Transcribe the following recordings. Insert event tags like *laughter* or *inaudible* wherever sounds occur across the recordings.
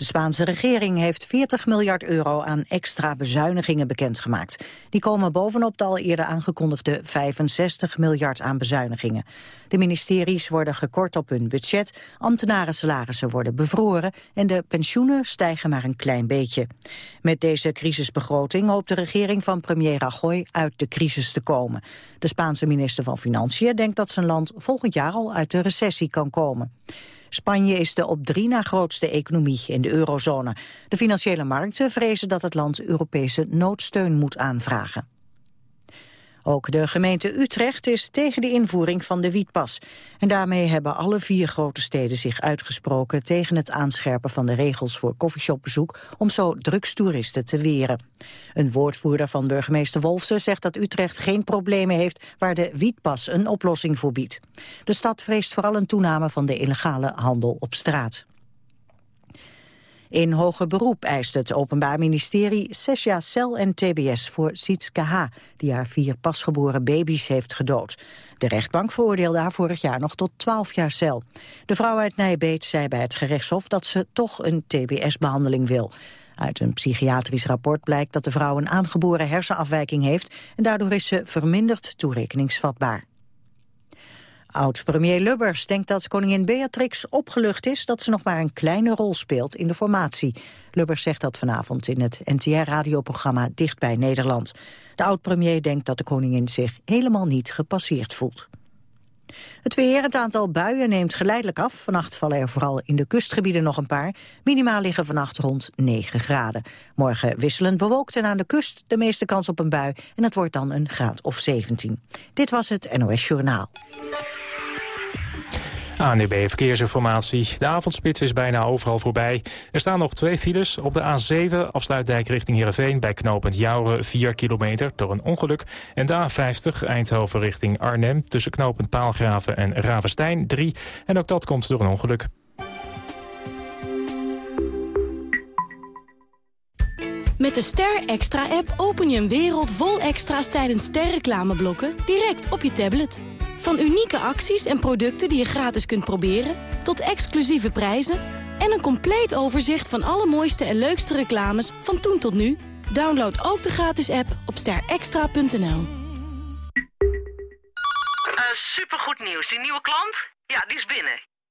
De Spaanse regering heeft 40 miljard euro aan extra bezuinigingen bekendgemaakt. Die komen bovenop de al eerder aangekondigde 65 miljard aan bezuinigingen. De ministeries worden gekort op hun budget, ambtenaren salarissen worden bevroren en de pensioenen stijgen maar een klein beetje. Met deze crisisbegroting hoopt de regering van premier Rajoy uit de crisis te komen. De Spaanse minister van Financiën denkt dat zijn land volgend jaar al uit de recessie kan komen. Spanje is de op drie na grootste economie in de eurozone. De financiële markten vrezen dat het land Europese noodsteun moet aanvragen. Ook de gemeente Utrecht is tegen de invoering van de wietpas. En daarmee hebben alle vier grote steden zich uitgesproken... tegen het aanscherpen van de regels voor koffieshopbezoek... om zo drugstoeristen te weren. Een woordvoerder van burgemeester Wolfsen zegt dat Utrecht geen problemen heeft... waar de wietpas een oplossing voor biedt. De stad vreest vooral een toename van de illegale handel op straat. In hoger beroep eist het Openbaar Ministerie zes jaar cel en tbs voor Sietske H., die haar vier pasgeboren baby's heeft gedood. De rechtbank veroordeelde haar vorig jaar nog tot 12 jaar cel. De vrouw uit Nijbeet zei bij het gerechtshof dat ze toch een tbs-behandeling wil. Uit een psychiatrisch rapport blijkt dat de vrouw een aangeboren hersenafwijking heeft... en daardoor is ze verminderd toerekeningsvatbaar. Oud-premier Lubbers denkt dat koningin Beatrix opgelucht is... dat ze nog maar een kleine rol speelt in de formatie. Lubbers zegt dat vanavond in het NTR-radioprogramma Dicht bij Nederland. De oud-premier denkt dat de koningin zich helemaal niet gepasseerd voelt. Het weer, het aantal buien neemt geleidelijk af. Vannacht vallen er vooral in de kustgebieden nog een paar. Minimaal liggen vannacht rond 9 graden. Morgen wisselend bewolkt en aan de kust de meeste kans op een bui. En het wordt dan een graad of 17. Dit was het NOS Journaal. ANUB Verkeersinformatie. De avondspits is bijna overal voorbij. Er staan nog twee files. Op de A7 afsluitdijk richting Heerenveen... bij knooppunt Jouren 4 kilometer door een ongeluk. En de A50 Eindhoven richting Arnhem... tussen knooppunt Paalgraven en Ravenstein 3. En ook dat komt door een ongeluk. Met de Ster Extra-app open je een wereld vol extra's tijdens sterreclameblokken direct op je tablet. Van unieke acties en producten die je gratis kunt proberen... tot exclusieve prijzen en een compleet overzicht van alle mooiste en leukste reclames van toen tot nu. Download ook de gratis app op sterextra.nl. Uh, supergoed nieuws. Die nieuwe klant? Ja, die is binnen.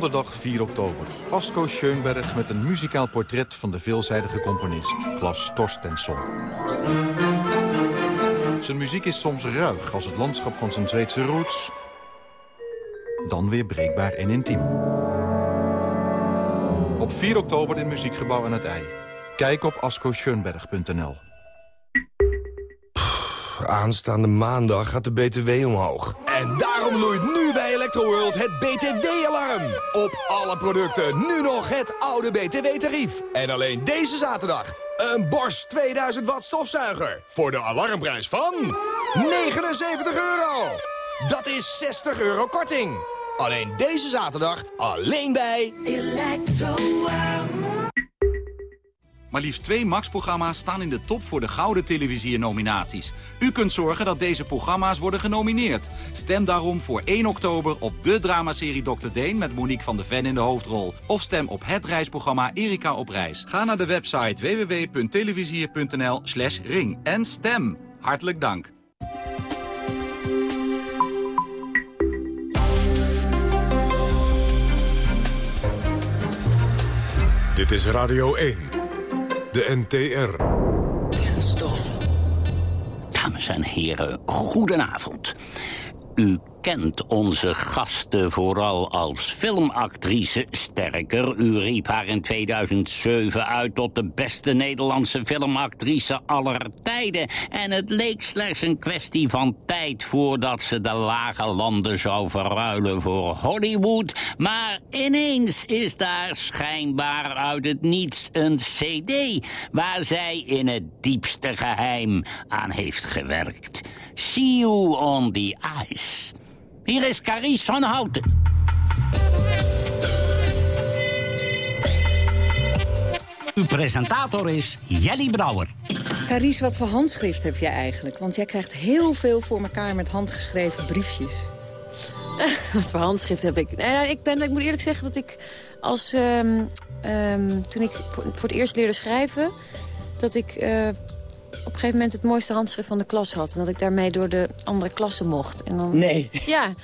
Donderdag 4 oktober. Asko Schoenberg met een muzikaal portret van de veelzijdige componist Klas Torstensson. Zijn muziek is soms ruig als het landschap van zijn Zweedse roots. Dan weer breekbaar en intiem. Op 4 oktober in Muziekgebouw aan het IJ. Kijk op askoschoenberg.nl. Aanstaande maandag gaat de BTW omhoog. En daarom loeit nu bij Electroworld het BTW-alarm. Op alle producten nu nog het oude BTW-tarief. En alleen deze zaterdag een Bosch 2000 watt stofzuiger. Voor de alarmprijs van 79 euro. Dat is 60 euro korting. Alleen deze zaterdag, alleen bij Electroworld. Maar liefst twee Max-programma's staan in de top voor de Gouden Televisier-nominaties. U kunt zorgen dat deze programma's worden genomineerd. Stem daarom voor 1 oktober op de dramaserie Dr. Deen... met Monique van de Ven in de hoofdrol. Of stem op het reisprogramma Erika op reis. Ga naar de website www.televisier.nl slash ring en stem. Hartelijk dank. Dit is Radio 1. De NTR. Dames en heren, goedenavond. U kent onze gasten vooral als filmactrice. Sterker, u riep haar in 2007 uit tot de beste Nederlandse filmactrice aller tijden. En het leek slechts een kwestie van tijd voordat ze de lage landen zou verruilen voor Hollywood. Maar ineens is daar schijnbaar uit het niets een cd... waar zij in het diepste geheim aan heeft gewerkt. See you on the ice. Hier is Carice van Houten. Uw presentator is Jelly Brouwer. Carice, wat voor handschrift heb jij eigenlijk? Want jij krijgt heel veel voor elkaar met handgeschreven briefjes. *laughs* wat voor handschrift heb ik? Uh, ik, ben, ik moet eerlijk zeggen dat ik als... Um, um, toen ik voor, voor, het eerst leerde schrijven... dat ik uh, op een gegeven moment het mooiste handschrift van de klas had. En dat ik daarmee door de andere klassen mocht. En dan, nee. Ja.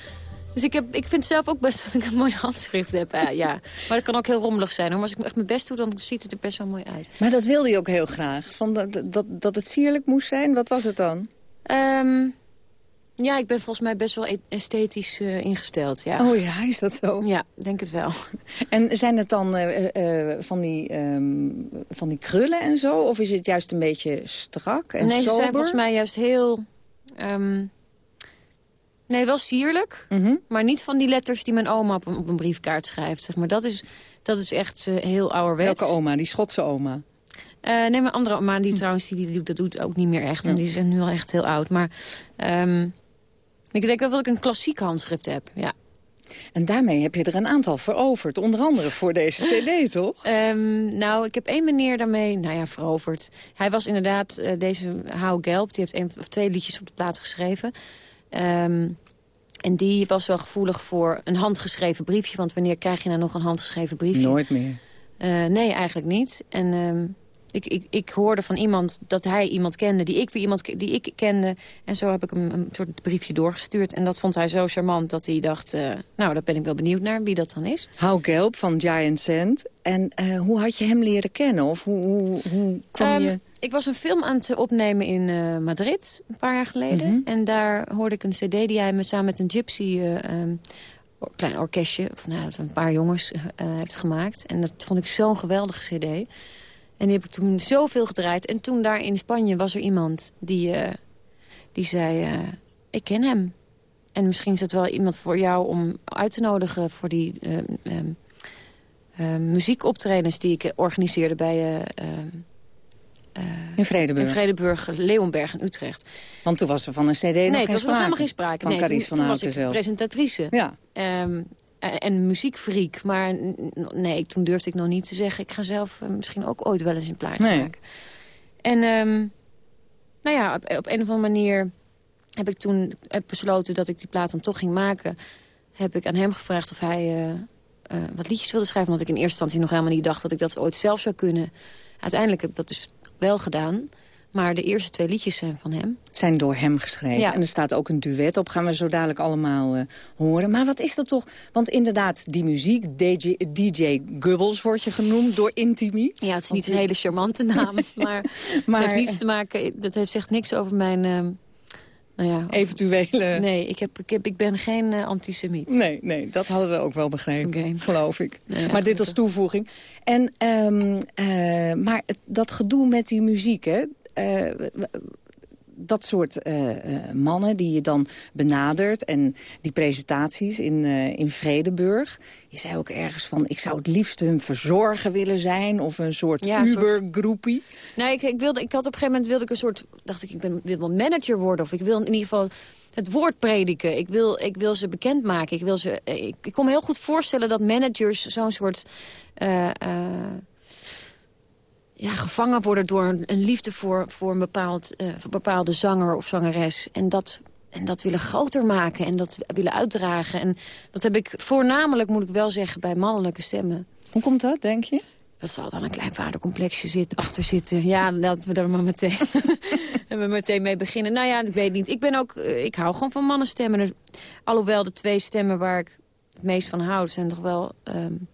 Dus ik, heb, ik vind zelf ook best dat ik een mooi handschrift heb. Uh, ja. Maar dat kan ook heel rommelig zijn. Hoor. Maar als ik echt mijn best doe, dan ziet het er best wel mooi uit. Maar dat wilde je ook heel graag? Van dat, dat, dat het sierlijk moest zijn? Wat was het dan? Um, ja, ik ben volgens mij best wel e- esthetisch uh, ingesteld, ja. Oh ja, is dat zo? Ja, denk het wel. *laughs* En zijn het dan uh, uh, van, die, um, van die krullen en zo? Of is het juist een beetje strak en Nee, sober? ze zijn volgens mij juist heel... Um, nee, wel sierlijk. Mm -hmm. Maar niet van die letters die mijn oma op een, op een briefkaart schrijft. Zeg maar. dat, is, dat is echt heel ouderwets. Welke oma? Die Schotse oma? Uh, nee, mijn andere oma, die trouwens, die, die doet, dat doet ook niet meer echt. Ja. die is nu al echt heel oud. Maar um, ik denk wel dat ik een klassiek handschrift heb, ja. En daarmee heb je er een aantal veroverd. Onder andere voor deze *laughs* cd, toch? Um, nou, ik heb één meneer daarmee, nou ja, veroverd. Hij was inderdaad, uh, deze Hou Gelb, die heeft een of twee liedjes op de plaat geschreven. Um, en die was wel gevoelig voor een handgeschreven briefje. Want wanneer krijg je nou nog een handgeschreven briefje? Nooit meer. Uh, nee, eigenlijk niet. En um, ik, ik, ik hoorde van iemand dat hij iemand kende die ik weer iemand die ik kende. En zo heb ik hem een soort briefje doorgestuurd. En dat vond hij zo charmant dat hij dacht... Uh, nou, daar ben ik wel benieuwd naar wie dat dan is. Hou Gelb van Giant Sand. En uh, hoe had je hem leren kennen? Of hoe, hoe, hoe kwam um, je... Ik was een film aan het opnemen in uh, Madrid, een paar jaar geleden. Mhm. Mm -hmm. En daar hoorde ik een cd die hij met, samen met een gypsy... Um, klein orkestje, of nou, een paar jongens heeft gemaakt. En dat vond ik zo'n geweldige cd. En die heb ik toen zoveel gedraaid. En toen daar in Spanje was er iemand die, uh, die zei... Uh, ik ken hem. En misschien is het wel iemand voor jou om uit te nodigen... voor die uh, muziekoptredens die ik organiseerde bij... in Vredeburg. In Vredeburg, Leeuwenberg in Utrecht. Want toen was er van een cd nee, nog geen was sprake. helemaal geen sprake. Van nee, Carice toen, van toen Houten zelf. presentatrice. Ja. Um, en muziekfreak. Maar nee, toen durfde ik nog niet te zeggen... ik ga zelf uh, misschien ook ooit wel eens een plaatje nee. maken. En um, nou ja, op, op, een of andere manier heb ik toen heb besloten... dat ik die plaat dan toch ging maken. Heb ik aan hem gevraagd of hij uh, uh, wat liedjes wilde schrijven. Want ik in eerste instantie nog helemaal niet dacht... dat ik dat ooit zelf zou kunnen. Uiteindelijk heb ik dat dus wel gedaan... Maar de eerste twee liedjes zijn van hem. Zijn door hem geschreven. Ja. En er staat ook een duet op. Gaan we zo dadelijk allemaal uh, horen. Maar wat is dat toch? Want inderdaad, die muziek, DJ, DJ Gubbles wordt je genoemd door Intimi. Ja, het is niet een hele charmante *laughs* naam. maar, *laughs* maar het heeft niets te maken... Dat heeft, zegt niks over mijn... Uh, nou ja, Eventuele... Nee, ik, heb, ik, heb, ik ben geen uh, antisemiet. Nee, nee, dat hadden we ook wel begrepen, okay. geloof ik. Nee, maar dit als toevoeging. En, um, maar dat gedoe met die muziek, hè... Uh, dat soort uh, uh, mannen die je dan benadert... en die presentaties in, uh, in Vredeburg. Je zei ook ergens van... ik zou het liefst hun verzorger willen zijn... of een soort ja, Uber-groepie. Nee, ik, ik, wilde, ik had op een gegeven moment wilde ik een soort... dacht ik, ik ben, wil wel manager worden... of ik wil in ieder geval het woord prediken. Ik wil, ik wil ze bekendmaken. Ik, wil ze, ik, ik kon me heel goed voorstellen dat managers zo'n soort... Ja, gevangen worden door een, een liefde voor, voor een bepaald, uh, voor bepaalde zanger of zangeres. En dat, en dat willen groter maken en dat willen uitdragen. En dat heb ik voornamelijk, moet ik wel zeggen, bij mannelijke stemmen. Hoe komt dat, denk je? Dat zal wel een klein vadercomplexje zit, achter zitten. Ja, laten we daar maar meteen, *laughs* we meteen mee beginnen. Nou ja, ik weet niet. Ik, ben ook, uh, ik hou gewoon van mannenstemmen. Dus, alhoewel de twee stemmen waar ik het meest van hou... zijn toch wel... Um,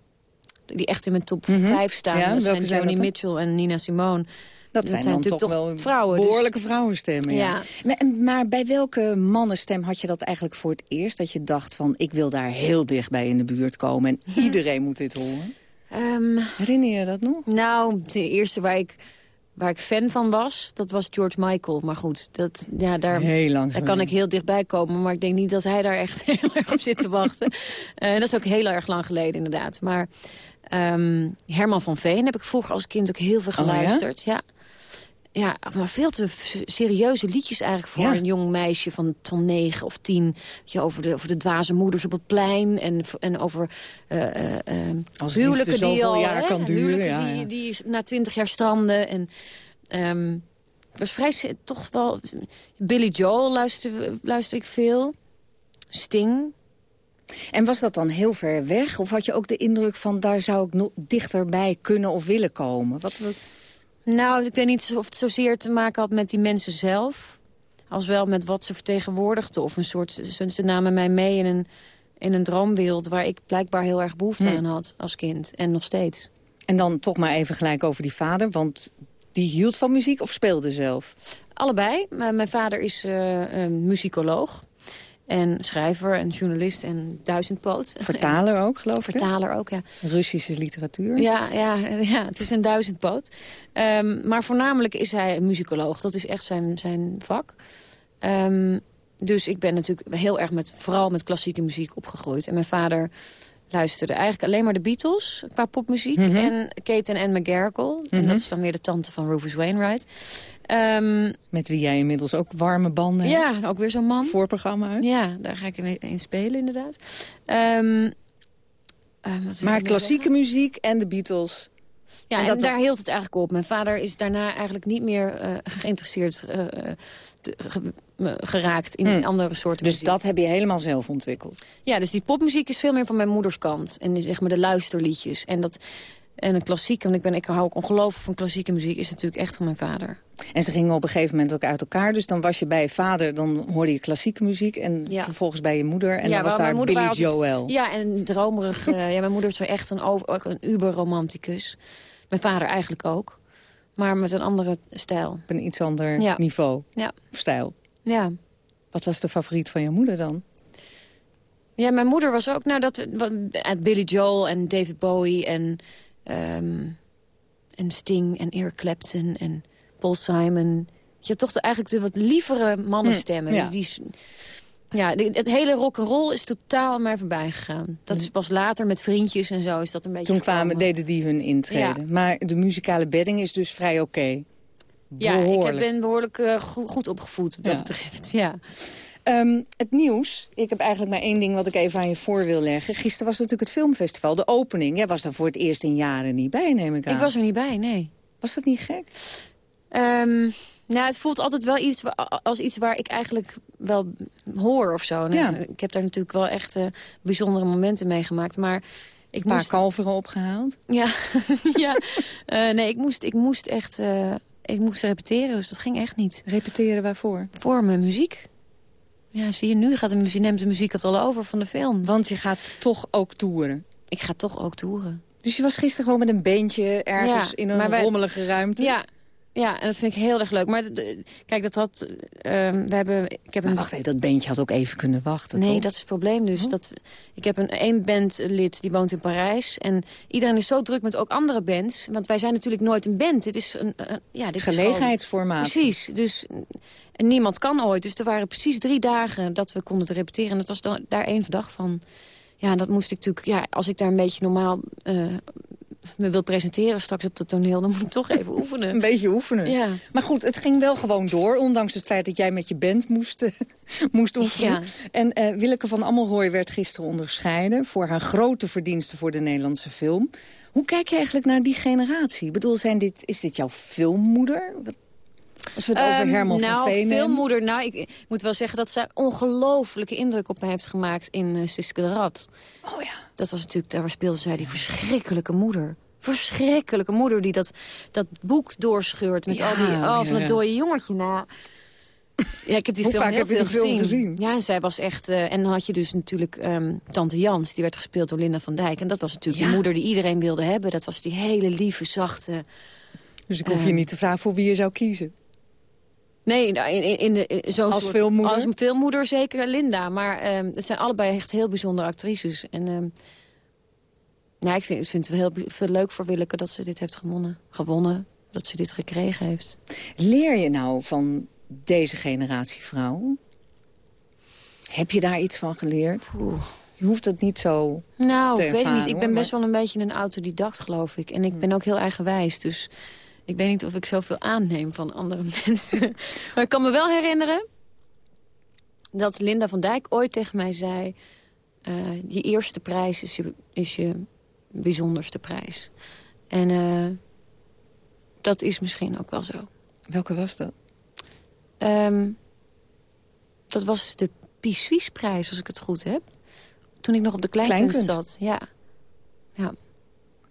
die echt in mijn top 5 mm -hmm. staan. Ja, dat zijn Joni Mitchell en Nina Simone. Dat zijn natuurlijk toch wel vrouwen. dus- behoorlijke vrouwenstemmen. Ja. Ja. Maar, maar bij welke mannenstem had je dat eigenlijk voor het eerst? Dat je dacht van, ik wil daar heel dichtbij in de buurt komen... en Hm. *laughs* iedereen moet dit horen. Ehm, Herinner je dat nog? Nou, de eerste waar ik, waar ik fan van was, dat was George Michael. Maar goed, dat, ja, daar, Heel lang daar kan ik heel dichtbij komen. Maar ik denk niet dat hij daar echt *laughs* heel erg op zit te wachten. *laughs* Eh, dat is ook heel erg lang geleden, inderdaad. Maar ehm, Herman van Veen heb ik vroeger als kind ook heel veel Oh, ja? geluisterd. ja? Ja, maar veel te serieuze liedjes eigenlijk voor Ja. een jong meisje van, van negen of tien. Je, over, de, over de dwaze moeders op het plein en, en over Als huwelijken die al... jaar hè, kan duren, ja, die, die na twintig jaar stranden. En, ehm, was vrij toch wel... Billy Joel luister, luister ik veel. Sting. En was dat dan heel ver weg? Of had je ook de indruk van, daar zou ik nog dichterbij kunnen of willen komen? Wat, wat... Nou, ik weet niet of het zozeer te maken had met die mensen zelf... als wel met wat ze vertegenwoordigden. Of een soort, ze, namen mij mee in een, in een droomwereld... waar ik blijkbaar heel erg behoefte Hm. aan had als kind. En nog steeds. En dan toch maar even gelijk over die vader, want die hield van muziek of speelde zelf? Allebei. Mijn vader is een muzikoloog. En schrijver en journalist en duizendpoot. Vertaler ook, geloof ik? hè? Vertaler ook, ja. Russische literatuur. Ja, ja, ja, het is een duizendpoot. Ehm, maar voornamelijk is hij een muzikoloog. Dat is echt zijn, zijn vak. Ehm, dus ik ben natuurlijk heel erg met, vooral met klassieke muziek opgegroeid. En mijn vader luisterde eigenlijk alleen maar de Beatles qua popmuziek. Mhm. En Kate en Anne McGarrigle. En Mhm. dat is dan weer de tante van Rufus Wainwright. Ehm, Met wie jij inmiddels ook warme banden hebt. ja, ook weer zo'n man. Voorprogramma. Ja, daar ga ik in, in spelen inderdaad. Ehm, eh, Maar nou klassieke zeggen? muziek en de Beatles. Ja, En daar hield het eigenlijk op. Mijn vader is daarna eigenlijk niet meer eh, geïnteresseerd eh, te- ge- geraakt in Hmm. andere soorten Dus muziek. dat heb je helemaal zelf ontwikkeld. Ja, dus die popmuziek is veel meer van mijn moeders kant. En zeg maar de luisterliedjes. En, dat, en een klassiek, want ik, ben, ik hou ook ongelooflijk van klassieke muziek... is natuurlijk echt van mijn vader. En ze gingen op een gegeven moment ook uit elkaar. Dus dan was je bij je vader, dan hoorde je klassieke muziek. En Ja. vervolgens bij je moeder. En ja, dan was daar Billy was Joel. Ja, en dromerig. eh, ja, mijn moeder is zo echt een, over- ook een uber-romanticus. Mijn vader eigenlijk ook. Maar met een andere stijl. Op een iets ander Ja. niveau Ja. of stijl. Ja. Wat was de favoriet van je moeder dan? Ja, mijn moeder was ook... Nou, dat, eh, Billy Joel en David Bowie en, ehm, en Sting en Eric Clapton en Paul Simon. Je had toch de, eigenlijk de wat lievere mannenstemmen. Hm, ja. Die, ja, het hele rock'n'roll is totaal mij voorbij gegaan. Dat is pas later met vriendjes en zo is dat een beetje. Toen kwamen, gekomen. deden die hun intreden. Maar de muzikale bedding is dus vrij oké. Ja, ik ben behoorlijk eh, go- goed opgevoed wat dat Ja. betreft. Ja. Ehm, het nieuws. Ik heb eigenlijk maar één ding wat ik even aan je voor wil leggen. Gisteren was natuurlijk het filmfestival, de opening. Jij was daar voor het eerst in jaren niet bij, neem ik aan. Ik was er niet bij, nee. Was dat niet gek? Ehm, nou, het voelt altijd wel iets als iets waar ik eigenlijk wel hoor of zo. Ja. eh, Ik heb daar natuurlijk wel echt eh, bijzondere momenten meegemaakt. Maar ik Een paar moest... kalveren opgehaald. Ja, *laughs* ja. Eh, nee, ik moest, ik moest echt... eh, ik moest repeteren, dus dat ging echt niet. Repeteren waarvoor? Voor mijn muziek. Ja, zie je, nu gaat de muziek, neemt de muziek het al over van de film. Want je gaat toch ook toeren. Ik ga toch ook toeren. Dus je was gisteren gewoon met een beentje ergens Ja, in een wij- rommelige ruimte. Ja, ja, en dat vind ik heel erg leuk. Maar kijk, dat had... ehm, we hebben, ik heb Maar een wacht even, dat beentje had ook even kunnen wachten, Nee, toch? dat is het probleem dus. Dat, ik heb een één bandlid die woont in Parijs. En iedereen is zo druk met ook andere bands. Want wij zijn natuurlijk nooit een band. Dit is een, een- ja, dit is gewoon- precies. Dus, en niemand kan ooit. Dus er waren precies drie dagen dat we konden repeteren. En dat was dan, daar één dag van. Ja, dat moest ik natuurlijk... Ja, als ik daar een beetje normaal eh, me wil presenteren straks op het toneel... dan moet ik toch even *laughs* oefenen. Een beetje oefenen. Ja. Maar goed, het ging wel gewoon door. Ondanks het feit dat jij met je band moest, *laughs* moest oefenen. Ja. En eh, Willeke van Ammelhooy werd gisteren onderscheiden... voor haar grote verdiensten voor de Nederlandse film. Hoe kijk je eigenlijk naar die generatie? Ik bedoel, zijn dit, is dit jouw filmmoeder? Als we het over Ehm, Herman nou, van Veen hebben. veel moeder. Nou, ik, ik moet wel zeggen dat zij ongelofelijke indruk op mij heeft gemaakt in uh, Siske de Rad. Oh ja. Dat was natuurlijk, daar speelde zij die verschrikkelijke moeder. Verschrikkelijke moeder die dat, dat boek doorscheurt met Ja, al die... Oh, ja, van ja. dat dode jongetje. Nou, ja, ik heb die Hoe film vaak heel heb je veel die film gezien. gezien? Ja, en zij was echt... eh, en dan had je dus natuurlijk ehm, Tante Jans, die werd gespeeld door Linda van Dijk. En dat was natuurlijk Ja. de moeder die iedereen wilde hebben. Dat was die hele lieve, zachte... Dus ik hoef je Ehm. niet te vragen voor wie je zou kiezen. Nee, nou, in, in, de, in zo'n Als soort- filmmoeder? Als filmmoeder zeker Linda. Maar ehm, het zijn allebei echt heel bijzondere actrices. En nou, ik vind, ik vind het heel, veel leuk voor Willeke dat ze dit heeft gewonnen. Gewonnen, dat ze dit gekregen heeft. Leer je nou van deze generatie vrouwen? Heb je daar iets van geleerd? Je hoeft het niet zo Nou, te ik weet het niet. Ik ben hoor, best wel een beetje een autodidact, geloof ik. En ik ben ook heel eigenwijs, dus ik weet niet of ik zoveel aanneem van andere *laughs* mensen. Maar ik kan me wel herinneren dat Linda van Dijk ooit tegen mij zei... eh, je eerste prijs is je, is je bijzonderste prijs. En eh, dat is misschien ook wel zo. Welke was dat? Ehm, dat was de Pisuisprijs, als ik het goed heb. Toen ik nog op de kleinkunst, Kleinkunst. zat. Ja. ja.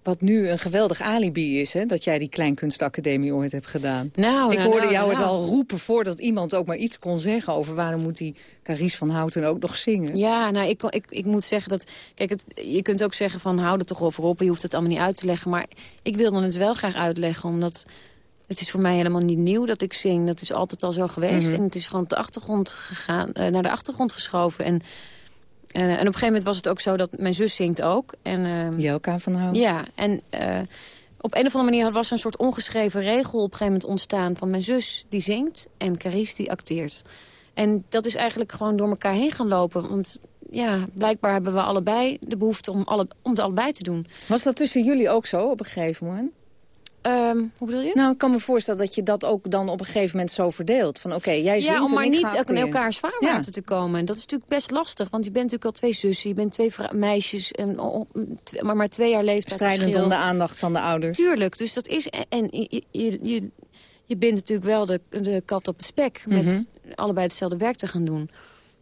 Wat nu een geweldig alibi is, hè? dat jij die Kleinkunstacademie ooit hebt gedaan. Nou, ik nou, hoorde nou, jou nou. het al roepen voordat iemand ook maar iets kon zeggen... over waarom moet die Carice van Houten ook nog zingen. Ja, nou, ik, kon- ik, ik moet zeggen dat... Kijk, het, je kunt ook zeggen van hou er toch over op... je hoeft het allemaal niet uit te leggen. Maar ik wilde het wel graag uitleggen, omdat... Het is voor mij helemaal niet nieuw dat ik zing. Dat is altijd al zo geweest. Mhm. En het is gewoon op de achtergrond gegaan, eh, naar de achtergrond geschoven. En, en, en op een gegeven moment was het ook zo dat mijn zus zingt ook. En, ehm, Jelka van Houten. Ja, en eh, op een of andere manier was er een soort ongeschreven regel op een gegeven moment ontstaan... van mijn zus die zingt en Carice die acteert. En dat is eigenlijk gewoon door elkaar heen gaan lopen. Want ja, blijkbaar hebben we allebei de behoefte om, alle, om het allebei te doen. Was dat tussen jullie ook zo op een gegeven moment? Ehm, hoe bedoel je? Nou, ik kan me voorstellen dat je dat ook dan op een gegeven moment zo verdeelt. Van oké, jij zingt Ja, om maar niet in elkaars vaarwater te komen. En dat is natuurlijk best lastig, want je bent natuurlijk al twee zussen. Je bent twee meisjes, en, oh, maar maar twee jaar leeftijd Strijdend om de aandacht van de ouders. Tuurlijk, dus dat is... En, en je, je, je, je bindt natuurlijk wel de, de kat op het spek... met Mhm. allebei hetzelfde werk te gaan doen.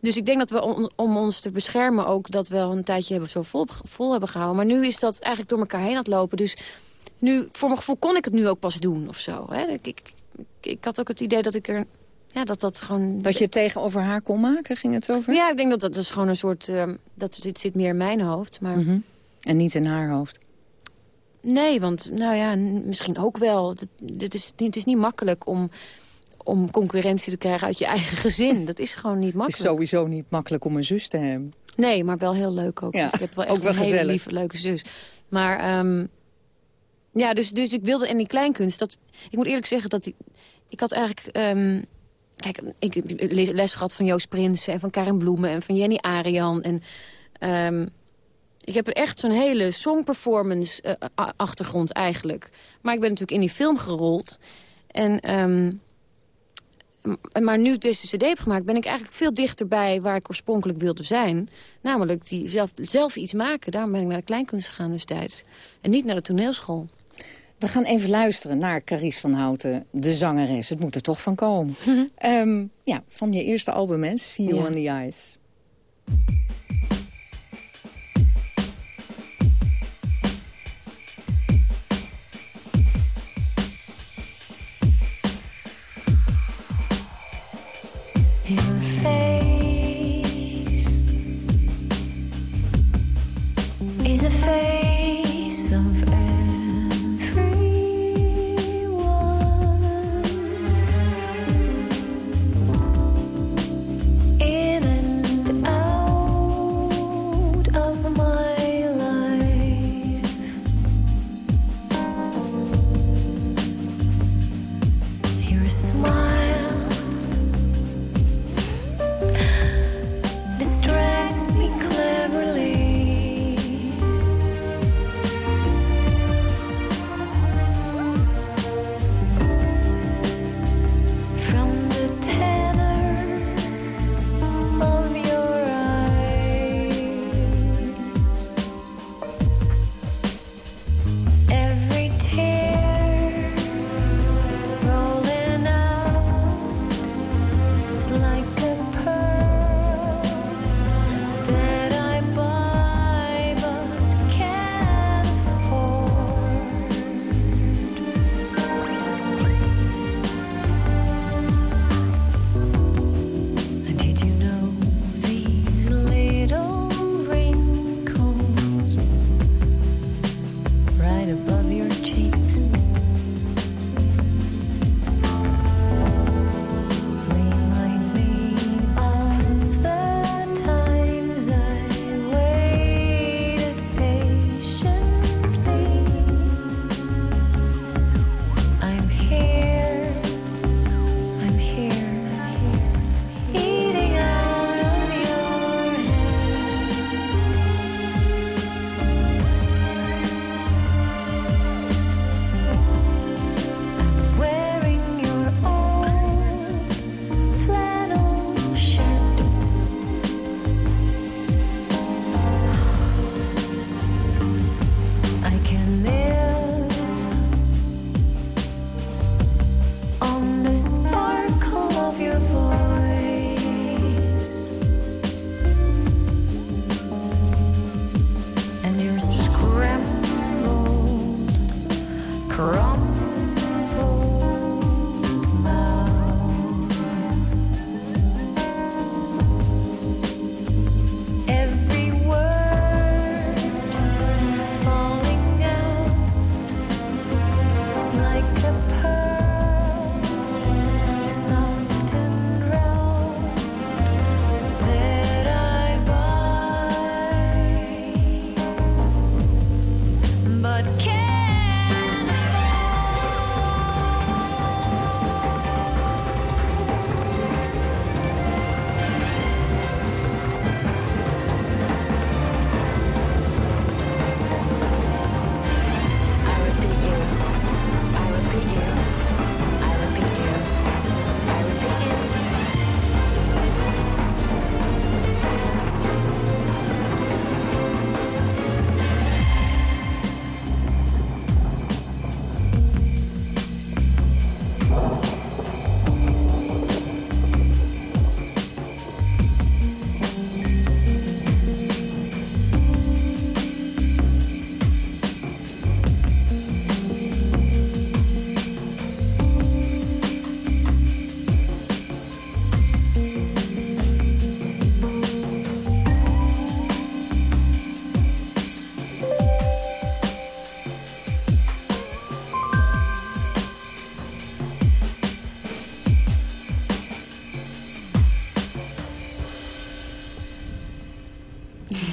Dus ik denk dat we om, om ons te beschermen ook... dat we al een tijdje hebben zo vol, vol hebben gehouden. Maar nu is dat eigenlijk door elkaar heen aan het lopen. Dus nu, voor mijn gevoel, kon ik het nu ook pas doen of zo. Hè? Ik, ik, ik, had ook het idee dat ik er... Ja, dat dat gewoon... Dat je het tegenover haar kon maken, ging het zo ver? Ja, ik denk dat dat is gewoon een soort... ehm, dat zit, zit meer in mijn hoofd, maar... Mhm. En niet in haar hoofd. Nee, want nou ja, misschien ook wel. Dit, is, het is niet makkelijk om, om concurrentie te krijgen uit je eigen gezin. Dat is gewoon niet Het is makkelijk. sowieso niet makkelijk om een zus te hebben. Nee, maar wel heel leuk ook. Ja, ik heb wel echt ook wel een hele lieve, leuke zus. Maar ehm, ja, dus, dus ik wilde in die kleinkunst... Dat, ik moet eerlijk zeggen dat ik, ik had eigenlijk... ehm, kijk, ik les gehad van Joost Prinsen en van Karin Bloemen... en van Jenny Arian. En ehm, ik heb echt zo'n hele songperformance eh, eigenlijk. Maar ik ben natuurlijk in die film gerold. En... ehm, maar nu ik deze cd heb gemaakt, ben ik eigenlijk veel dichterbij waar ik oorspronkelijk wilde zijn. Namelijk die zelf, zelf iets maken. Daarom ben ik naar de kleinkunst gegaan destijds. En niet naar de toneelschool. We gaan even luisteren naar Carice van Houten, de zangeres. Het moet er toch van komen. Ehm, ja, van je eerste album, hè? See You Ja. on the Ice.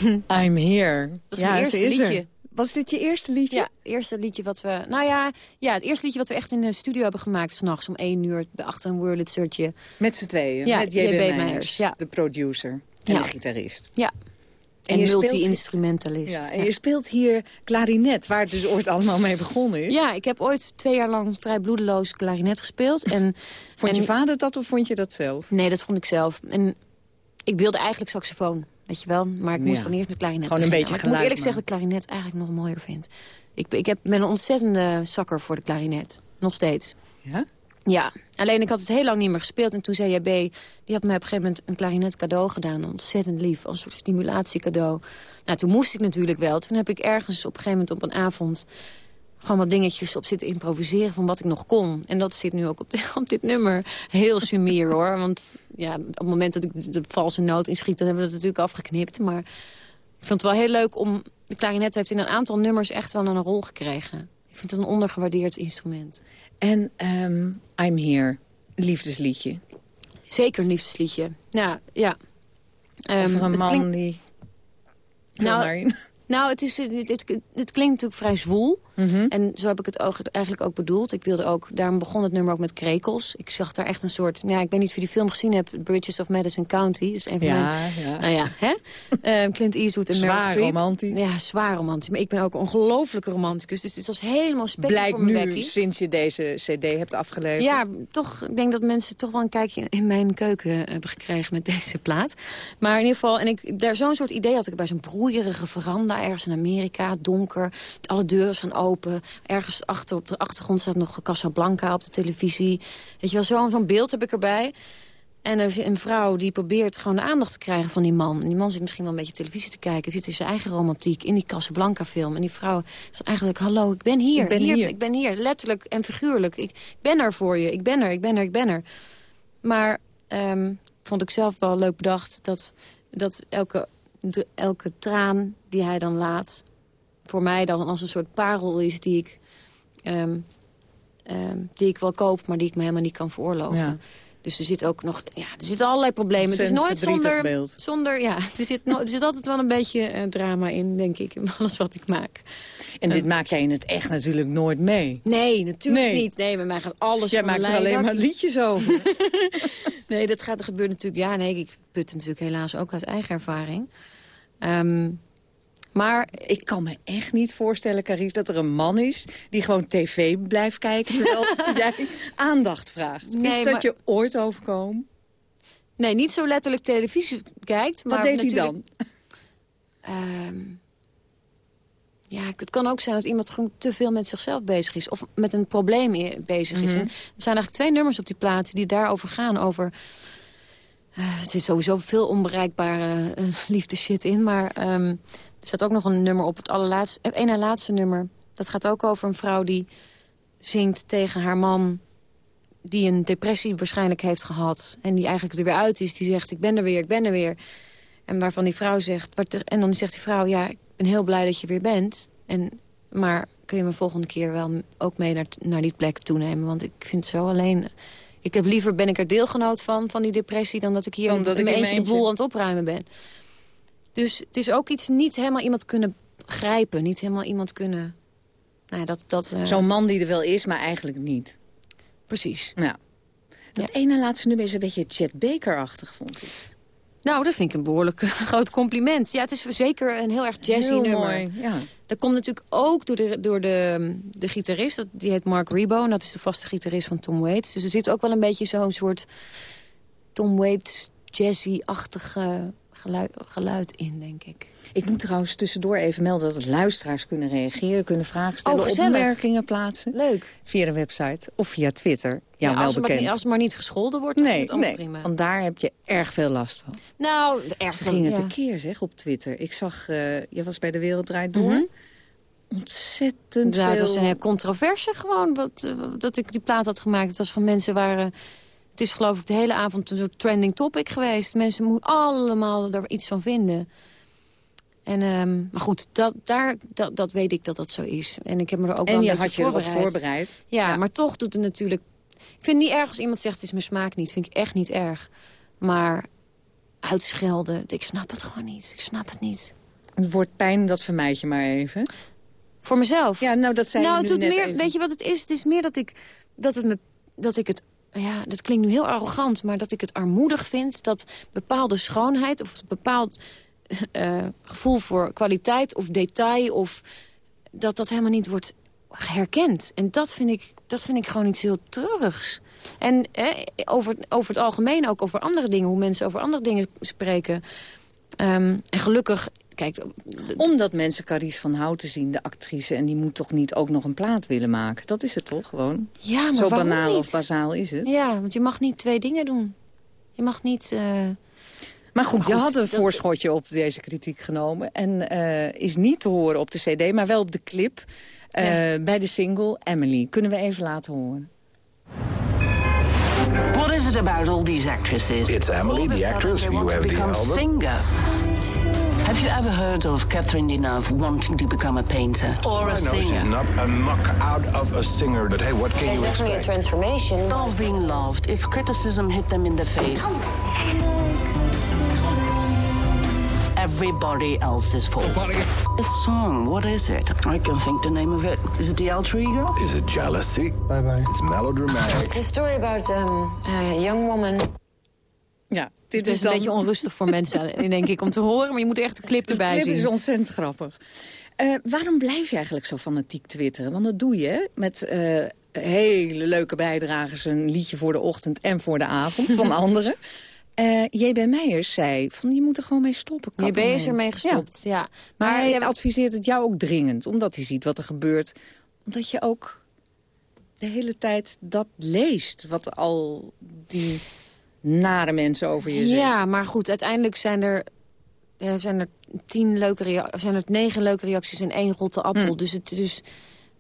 *laughs* I'm here. Dat is mijn eerste ze is er. liedje. Was dit je eerste liedje? Ja, het eerste liedje wat we... Nou ja, ja, het eerste liedje wat we echt in de studio hebben gemaakt... s'nachts om één uur achter een Wurlitzertje. Met z'n tweeën? Ja, met J.B. Meijers, ja. de producer en Ja. de gitarist. Ja. En En, multi-instrumentalist. Ja, en je speelt hier klarinet, waar het dus ooit allemaal mee begonnen is. Ja, ik heb ooit twee jaar lang vrij bloedeloos klarinet gespeeld. En, Vond en- je vader dat of vond je dat zelf? Nee, dat vond ik zelf. En ik wilde eigenlijk saxofoon, weet je wel. Maar ik moest dan eerst met klarinet Gewoon een beginnen. beetje Maar ik moet geluid eerlijk zeggen dat ik klarinet eigenlijk nog mooier vind. Ik, ik heb, ben een ontzettende zakker voor de klarinet. Nog steeds. Ja? Ja, alleen ik had het heel lang niet meer gespeeld. En toen zei JB, die had mij op een gegeven moment een klarinet cadeau gedaan. Ontzettend lief, als een soort stimulatiecadeau. Nou, toen moest ik natuurlijk wel. Toen heb ik ergens op een gegeven moment op een avond... gewoon wat dingetjes op zitten improviseren van wat ik nog kon. En dat zit nu ook op, *laughs* op dit nummer. Heel sumier hoor. Want ja, op het moment dat ik de valse noot inschiet... dan hebben we dat natuurlijk afgeknipt. Maar ik vond het wel heel leuk om... De klarinet heeft in een aantal nummers echt wel een rol gekregen. Ik vind het een ondergewaardeerd instrument. En ehm, I'm Here, liefdesliedje. Zeker een liefdesliedje. Ja, ja. Ehm, Over een man die... Nou. Nou, het, is, het, het, het klinkt natuurlijk vrij zwoel. Mhm. En zo heb ik het ook, eigenlijk ook bedoeld. Ik wilde ook, daarom begon het nummer ook met krekels. Ik zag daar echt een soort... Ja, ik weet niet of je die film gezien hebt. Bridges of Madison County. Dat is een van Ja, mijn, ja. Nou ja, hè? *laughs* Eh, Clint Eastwood en Meryl Zwaar Streep. romantisch. Ja, zwaar romantisch. Maar ik ben ook een ongelofelijke romanticus. Dus dit was helemaal spekje Blijkt voor mijn nu, sinds je deze cd hebt afgeleverd. Ja, toch, ik denk dat mensen toch wel een kijkje in mijn keuken hebben gekregen met deze plaat. Maar in ieder geval, en ik, daar zo'n soort idee had ik bij zo'n broeierige veranda ergens in Amerika, donker. Alle deuren zijn open. Ergens achter op de achtergrond staat nog Casablanca op de televisie. Weet je wel, zo'n zo'n beeld heb ik erbij. En er is een vrouw die probeert gewoon de aandacht te krijgen van die man. En die man zit misschien wel een beetje televisie te kijken. Zit in zijn eigen romantiek in die Casablanca-film. En die vrouw is eigenlijk, hallo, ik ben hier. Ik ben hier. Ik ben hier, letterlijk en figuurlijk. Ik ben er voor je. Ik ben er, ik ben er, ik ben er. Maar ehm, vond ik zelf wel leuk bedacht... dat, dat elke, elke traan die hij dan laat... voor mij dan als een soort parel is die ik... ehm, ehm, die ik wel koop, maar die ik me helemaal niet kan veroorloven. Ja. Dus er zit ook nog, ja, er zitten allerlei problemen. Het is nooit zonder, beeld. zonder, ja, *laughs* er zit, no- er zit altijd wel een beetje eh, drama in, denk ik, in alles wat ik maak. En dit maak jij in het echt natuurlijk nooit mee. Nee, natuurlijk Nee. niet. Nee, bij mij gaat alles Jij maakt er alleen maar liedjes over. *laughs* Nee, dat gaat er gebeurt natuurlijk. Ja, nee, ik put natuurlijk helaas ook uit eigen ervaring. Ehm, maar Ik kan me echt niet voorstellen, Carice, dat er een man is... die gewoon tv blijft kijken terwijl *laughs* jij aandacht vraagt. Nee, is dat maar- je ooit overkomen? nee, niet zo letterlijk televisie kijkt. Maar Wat deed hij dan? Ehm, ja, het kan ook zijn dat iemand gewoon te veel met zichzelf bezig is. Of met een probleem bezig is. Mhm. En er zijn eigenlijk twee nummers op die plaat die daarover gaan. Over, eh, er zit sowieso veel onbereikbare eh liefde shit in. Maar ehm, staat ook nog een nummer op het allerlaatste. eh, Een na laatste nummer. Dat gaat ook over een vrouw die zingt tegen haar man die een depressie waarschijnlijk heeft gehad... en die eigenlijk er weer uit is, die zegt... ik ben er weer, ik ben er weer. En waarvan die vrouw zegt... wat er- en dan zegt die vrouw, ja, ik ben heel blij dat je weer bent. En, maar kun je me volgende keer wel ook mee naar, naar die plek toenemen. Want ik vind zo alleen... Ik heb liever ben ik er deelgenoot van, van die depressie... dan dat ik hier in mijn eentje de boel aan het opruimen ben. Dus het is ook iets niet helemaal iemand kunnen grijpen. Niet helemaal iemand kunnen... Nou ja, dat, dat, eh, Zo'n man die er wel is, maar eigenlijk niet. Precies. Ja. Dat ene laatste nummer is een beetje Chet Baker-achtig, vond ik. Nou, dat vind ik een behoorlijk eh, *laughs* groot compliment. Ja, het is zeker een heel erg jazzy Heel nummer. mooi, ja. Dat komt natuurlijk ook door de, door de, de gitarist. Dat, die heet Mark Rebo. En dat is de vaste gitarist van Tom Waits. Dus er zit ook wel een beetje zo'n soort Tom Waits jazzy-achtig eh, geluid, geluid in, denk ik. Ik moet trouwens tussendoor even melden dat het luisteraars kunnen reageren... kunnen vragen stellen, Oh, opmerkingen plaatsen. Leuk. Via de website of via Twitter. Ja, wel als, er maar, bekend. als er maar niet gescholden wordt, nee, is het allemaal nee, prima. want daar heb je erg veel last van. Nou, ergste Ze gingen ja. tekeer, zeg, op Twitter. Ik zag, eh je was bij De Wereld Draait Door. Mhm. Ontzettend Ja, het was een controverse gewoon, wat, eh, dat ik die plaat had gemaakt. Het was van mensen waren... Het is geloof ik de hele avond een soort trending topic geweest. Mensen moeten allemaal er iets van vinden. En, ehm, maar goed, dat, daar, dat, dat weet ik dat dat zo is. En ik heb me er ook wel en een je beetje had je erop voorbereid. voorbereid. Ja, maar toch doet het natuurlijk... Ik vind het niet erg als iemand zegt, het is mijn smaak niet. vind ik echt niet erg. Maar uitschelden, ik snap het gewoon niet. Ik snap het niet. Het woord pijn, dat vermijd je maar even. Voor mezelf? Ja, nou, dat zei nou, het doet meer, even. weet je wat het is? Het is meer dat ik, dat het me, dat ik het, ja, dat klinkt nu heel arrogant, maar dat ik het armoedig vind dat bepaalde schoonheid of bepaald eh, gevoel voor kwaliteit of detail of dat dat helemaal niet wordt herkend. En dat vind ik, dat vind ik gewoon iets heel treurigs. En eh, over, over het algemeen ook over andere dingen, hoe mensen over andere dingen spreken. Ehm, en gelukkig, kijk, Omdat mensen Carice van Houten zien, de actrice... en die moet toch niet ook nog een plaat willen maken? Dat is het toch gewoon? Ja, maar Zo banaal niet? of bazaal is het. Ja, want je mag niet twee dingen doen. Je mag niet... eh, Maar goed, Maar je had een dat- voorschotje op deze kritiek genomen. En eh, is niet te horen op de cd, maar wel op de clip. eh, Bij de single Emily. Kunnen we even laten horen. What is it about all these actresses? It's Emily, the actress. You have the become album. singer. Have you ever heard of Catherine Deneuve wanting to become a painter or a I know singer? she's not a knockout of a singer, but hey, what can There's you definitely expect? a transformation. Love being loved. If criticism hit them in the face, everybody else else's fault. A song, what is it? I can't think the name of it. Is it the alter ego? Is it jealousy? Bye bye. It's melodramatic. It's a story about um, a young woman. Ja, dit is, een beetje onrustig voor mensen, *laughs* denk ik, om te horen. Maar je moet echt de clip De erbij clip zien. is ontzettend grappig. Eh, waarom blijf je eigenlijk zo fanatiek twitteren? Want dat doe je met eh, hele leuke bijdragers. Een liedje voor de ochtend en voor de avond van *laughs* anderen. Eh J.B. Meijers zei van je moet er gewoon mee stoppen. JB is ermee. gestopt, ja. Maar Maar hij ja, adviseert het jou ook dringend. Omdat hij ziet wat er gebeurt. Omdat je ook de hele tijd dat leest. Wat al die nare mensen over je zeggen. Ja, maar goed, uiteindelijk zijn er, ja, zijn er tien leuke zijn er negen leuke reacties en één rotte appel. Hm. Dus het dus,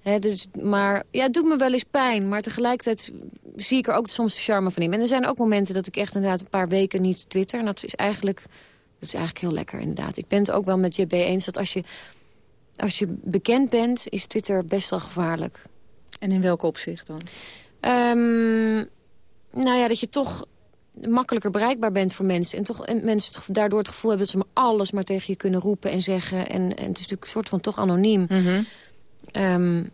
hè, dus, maar ja, het doet me wel eens pijn. Maar tegelijkertijd zie ik er ook soms de charme van in. En er zijn ook momenten dat ik echt inderdaad een paar weken niet twitter. En dat is eigenlijk, dat is eigenlijk heel lekker inderdaad. Ik ben het ook wel met JB eens dat als je, als je bekend bent, is Twitter best wel gevaarlijk. En in welk opzicht dan? Ehm, nou ja, dat je toch makkelijker bereikbaar bent voor mensen. En toch en mensen daardoor het gevoel hebben dat ze maar alles maar tegen je kunnen roepen en zeggen. En, en het is natuurlijk een soort van toch anoniem. Ehm,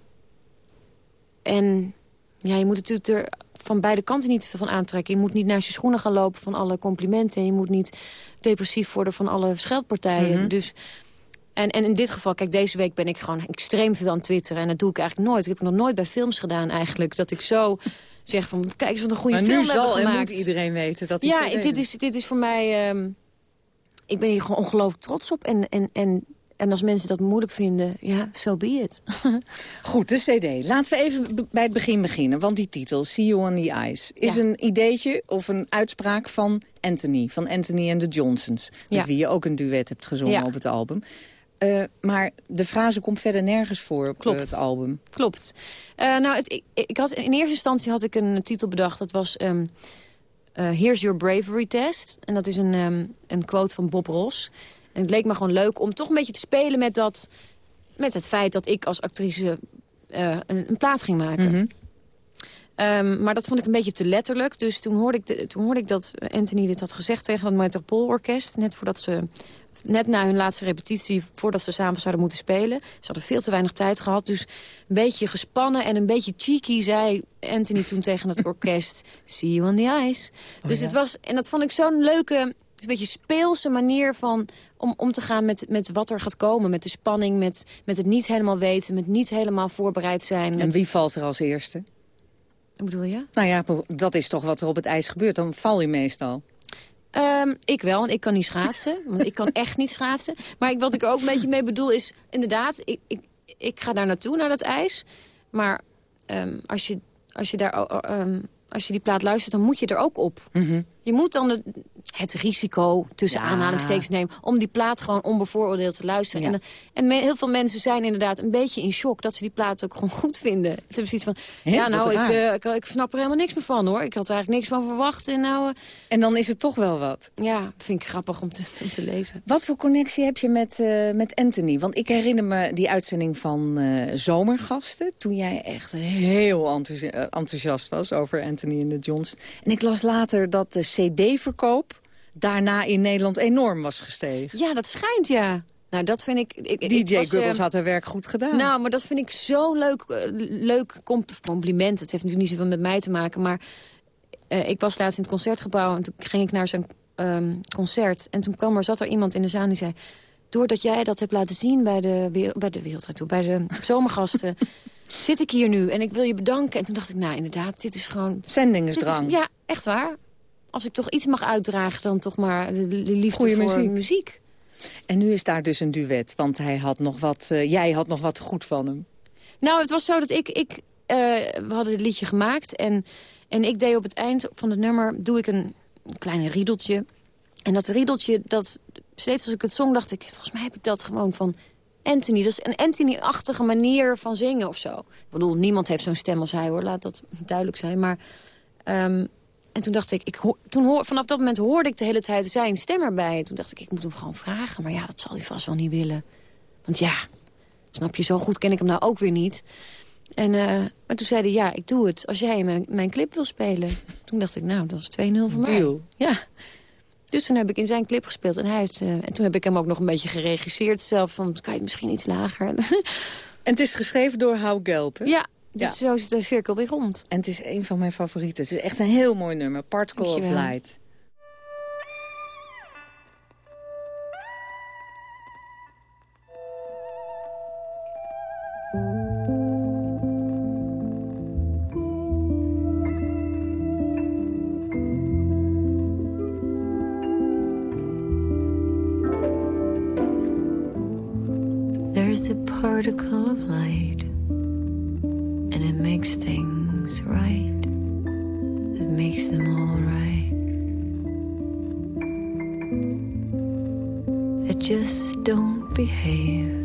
en ja, je moet natuurlijk er van beide kanten niet van aantrekken. Je moet niet naast je schoenen gaan lopen van alle complimenten. En je moet niet depressief worden van alle scheldpartijen. Mhm. Dus... En, en in dit geval, kijk, deze week ben ik gewoon extreem veel aan het twitteren. En dat doe ik eigenlijk nooit. Ik heb nog nooit bij films gedaan eigenlijk. Dat ik zo zeg van, kijk eens wat een goede Maar film nu we hebben zal en gemaakt. moet iedereen weten dat Ja, dit is, dit is voor mij... ehm, ik ben hier gewoon ongelooflijk trots op. En, en, en, en als mensen dat moeilijk vinden, ja, so be it. *laughs* Goed, de cd. Laten we even bij het begin beginnen. Want die titel, See You on the Ice... is Ja. een ideetje of een uitspraak van Anthony. Van Anthony en de Johnsons. Met Ja. wie je ook een duet hebt gezongen Ja. op het album. Eh, maar de frase komt verder nergens voor op Klopt. eh, het album. Klopt. Eh, nou, het, ik, ik had, in eerste instantie had ik een titel bedacht. Dat was eh, Here's Your Bravery Test. En dat is een, ehm, een quote van Bob Ross. En het leek me gewoon leuk om toch een beetje te spelen met, dat, met het feit dat ik als actrice een, een plaat ging maken. Mhm. Ehm, maar dat vond ik een beetje te letterlijk. Dus toen hoorde ik, de- toen hoorde ik dat Anthony dit had gezegd tegen het Metropoolorkest. Net voordat ze, net na hun laatste repetitie, voordat ze samen zouden moeten spelen. Ze hadden veel te weinig tijd gehad. Dus een beetje gespannen en een beetje cheeky zei Anthony toen tegen het orkest. *laughs* See you on the ice. dus ja. het was, en dat vond ik zo'n leuke, een beetje speelse manier van om om te gaan met, met wat er gaat komen. Met de spanning, met, met het niet helemaal weten, met niet helemaal voorbereid zijn. En wie valt er als eerste? Hoe bedoel je? Nou ja, dat is toch wat er op het ijs gebeurt. Dan val je meestal. Ehm, ik wel, want ik kan niet schaatsen. *laughs* Want ik kan echt niet schaatsen. Maar ik, wat ik er ook een beetje mee bedoel is... inderdaad, ik, ik, ik ga daar naartoe, naar dat ijs. Maar ehm, als, je, als, je daar, ehm, als je die plaat luistert, dan moet je er ook op. Je moet dan de- het risico tussen Ja. aanhalingstekens nemen... om die plaat gewoon onbevooroordeeld te luisteren. Ja. En, en me- heel veel mensen zijn inderdaad een beetje in shock... dat ze die plaat ook gewoon *laughs* goed vinden. Ze hebben zoiets van... Ja, nou, ik, eh, ik, ik snap er helemaal niks meer van, hoor. Ik had er eigenlijk niks van verwacht. En, nou, eh, En dan is het toch wel wat. ja, vind ik grappig om te, om te lezen. Wat voor connectie heb je met, eh, met Anthony? Want ik herinner me die uitzending van eh, Zomergasten... toen jij echt heel enthousi- eh, enthousiast was over Anthony en de Johns. En ik las later dat de cd-verkoop daarna in Nederland enorm was gestegen. Ja, dat schijnt, ja. Nou, dat vind ik... ik, ik DJ was, Gubbels eh, had haar werk goed gedaan. Nou, maar dat vind ik zo'n leuk, eh, leuk comp- compliment. Het heeft natuurlijk niet zoveel met mij te maken, maar... eh, ik was laatst in het concertgebouw en toen ging ik naar zijn ehm, concert. En toen kwam er, zat er iemand in de zaal die zei... doordat jij dat hebt laten zien bij de, wereld, bij de Wereldrijd Tour, bij de *laughs* zomergasten... zit ik hier nu en ik wil je bedanken. En toen dacht ik, nou inderdaad, dit is gewoon... Dit is- ja, echt waar. Als ik toch iets mag uitdragen, dan toch maar de, de liefde Goeie voor muziek. muziek. En nu is daar dus een duet, want hij had nog wat, eh, jij had nog wat goed van hem. Nou, het was zo dat ik... ik eh, we hadden dit liedje gemaakt en, en ik deed op het eind van het nummer... doe ik een, een klein riedeltje. En dat riedeltje, dat, steeds als ik het zong, dacht ik... volgens mij heb ik dat gewoon van Anthony. Dat is een Anthony-achtige manier van zingen of zo. Ik bedoel, niemand heeft zo'n stem als hij, hoor. Laat dat duidelijk zijn. Maar, ehm, en toen dacht ik, ik toen hoor, vanaf dat moment hoorde ik de hele tijd zijn stem erbij. En toen dacht ik, ik moet hem gewoon vragen. Maar ja, dat zal hij vast wel niet willen. Want ja, snap je, zo goed ken ik hem nou ook weer niet. En uh, maar toen zei hij, ja, ik doe het als jij mijn, mijn clip wil spelen. *laughs* Toen dacht ik, nou, dat is 2-0 voor mij. Deal. Ja. Dus toen heb ik in zijn clip gespeeld. En, hij is, uh, en toen heb ik hem ook nog een beetje geregisseerd zelf. Van, kan je het misschien iets lager? *laughs* En het is geschreven door Hou Gelb, hè? Ja, dus Ja. zo is de cirkel weer rond. En het is een van mijn favorieten. Het is echt een heel mooi nummer. Particle of. Light. There's a particle of light, don't behave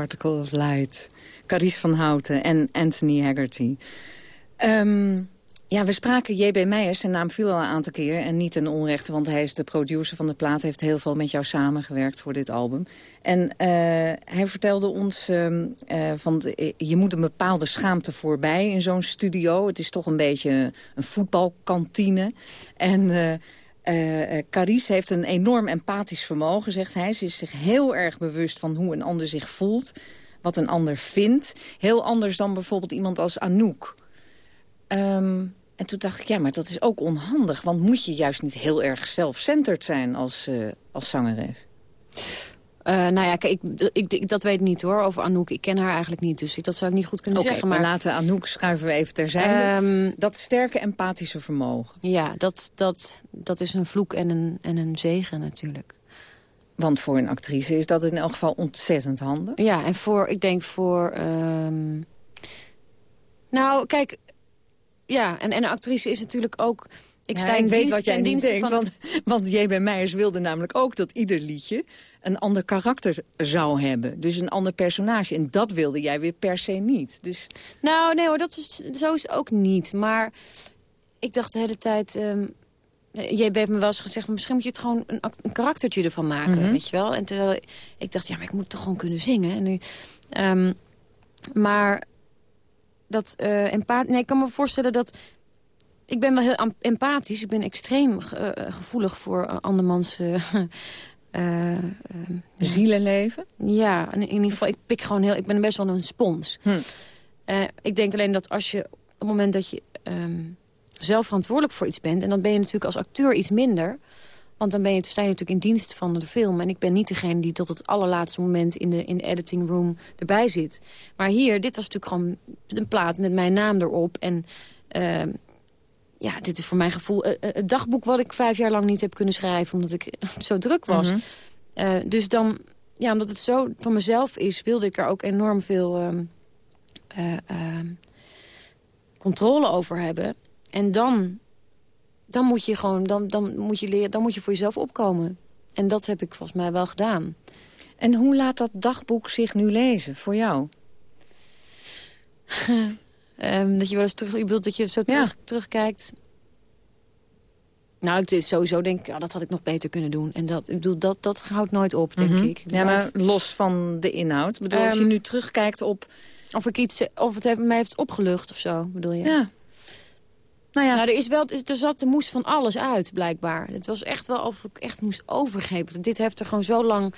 Particle of Light. Carice van Houten en Anthony Haggerty. Ehm, ja, we spraken J.B. Meijers, zijn naam viel al een aantal keer... en niet ten onrechte, want hij is de producer van de plaat... heeft heel veel met jou samengewerkt voor dit album. En eh, hij vertelde ons, ehm, eh, van je moet een bepaalde schaamte voorbij in zo'n studio. Het is toch een beetje een voetbalkantine. En... Carice heeft een enorm empathisch vermogen, zegt hij. Ze is zich heel erg bewust van hoe een ander zich voelt. Wat een ander vindt. Heel anders dan bijvoorbeeld iemand als Anouk. Um, en toen dacht ik, ja, maar dat is ook onhandig. Want moet je juist niet heel erg zelfcenterd zijn als, uh, als zangeres? Uh, nou ja, kijk, ik, ik, dat weet ik niet hoor, over Anouk. Ik ken haar eigenlijk niet, dus dat zou ik niet goed kunnen okay, zeggen. Maar laten Anouk schuiven we even terzijde. Um, dat sterke empathische vermogen. Ja, dat, dat, dat is een vloek en een, en een zegen natuurlijk. Want voor een actrice is dat in elk geval ontzettend handig. Ja, en voor, ik denk voor... Um... Nou, kijk, ja, en, en een actrice is natuurlijk ook... Ik, sta ik weet wat jij niet denkt, van... want, want J.B. Meijers wilde namelijk ook dat ieder liedje een ander karakter zou hebben. Dus een ander personage. En dat wilde jij weer per se niet. Dus... Nou, nee hoor, dat is, zo is ook niet. Maar ik dacht de hele tijd... Um, J.B. heeft me wel eens gezegd, misschien moet je het gewoon een, een karaktertje ervan maken, mm -hmm. weet je wel. En terwijl ik dacht, ja, maar ik moet toch gewoon kunnen zingen. En nu, um, maar dat uh, nee, ik kan me voorstellen dat... Ik ben wel heel empathisch. Ik ben extreem uh, gevoelig voor uh, andermans... *laughs* Zielenleven? Ja, in, in, ieder geval, ik pik gewoon heel... Ik ben best wel een spons. Hm. ik denk alleen dat als je... Op het moment dat je um, zelf verantwoordelijk voor iets bent... en dan ben je natuurlijk als acteur iets minder... Want dan ben je, sta je natuurlijk in dienst van de film. En ik ben niet degene die tot het allerlaatste moment in de, in de editing room erbij zit. Maar hier, dit was natuurlijk gewoon een plaat met mijn naam erop. En uh, ja, dit is voor mijn gevoel uh, het dagboek wat ik vijf jaar lang niet heb kunnen schrijven. Omdat ik *laughs* zo druk was. Mm -hmm. uh, dus dan, ja, omdat het zo van mezelf is, wilde ik er ook enorm veel ehm, ehm, controle over hebben. En dan dan moet je gewoon, dan, dan moet je leren, dan moet je voor jezelf opkomen. En dat heb ik volgens mij wel gedaan. En hoe laat dat dagboek zich nu lezen voor jou? *laughs* um, dat je wel eens terug, ik bedoel dat je zo terug, ja. terugkijkt. Nou, ik is sowieso denk ja, dat had ik nog beter kunnen doen. En dat, ik bedoel, dat, dat houdt nooit op, denk mm -hmm. ik. Ja, maar los van de inhoud. Ik bedoel, um, als je nu terugkijkt op... Of, ik iets, of het heeft, mij heeft opgelucht of zo, bedoel je? Ja. Nou ja, nou, er, is wel, er zat de moes van alles uit, blijkbaar. Het was echt wel of ik echt moest overgeven. Dit heeft er gewoon zo lang...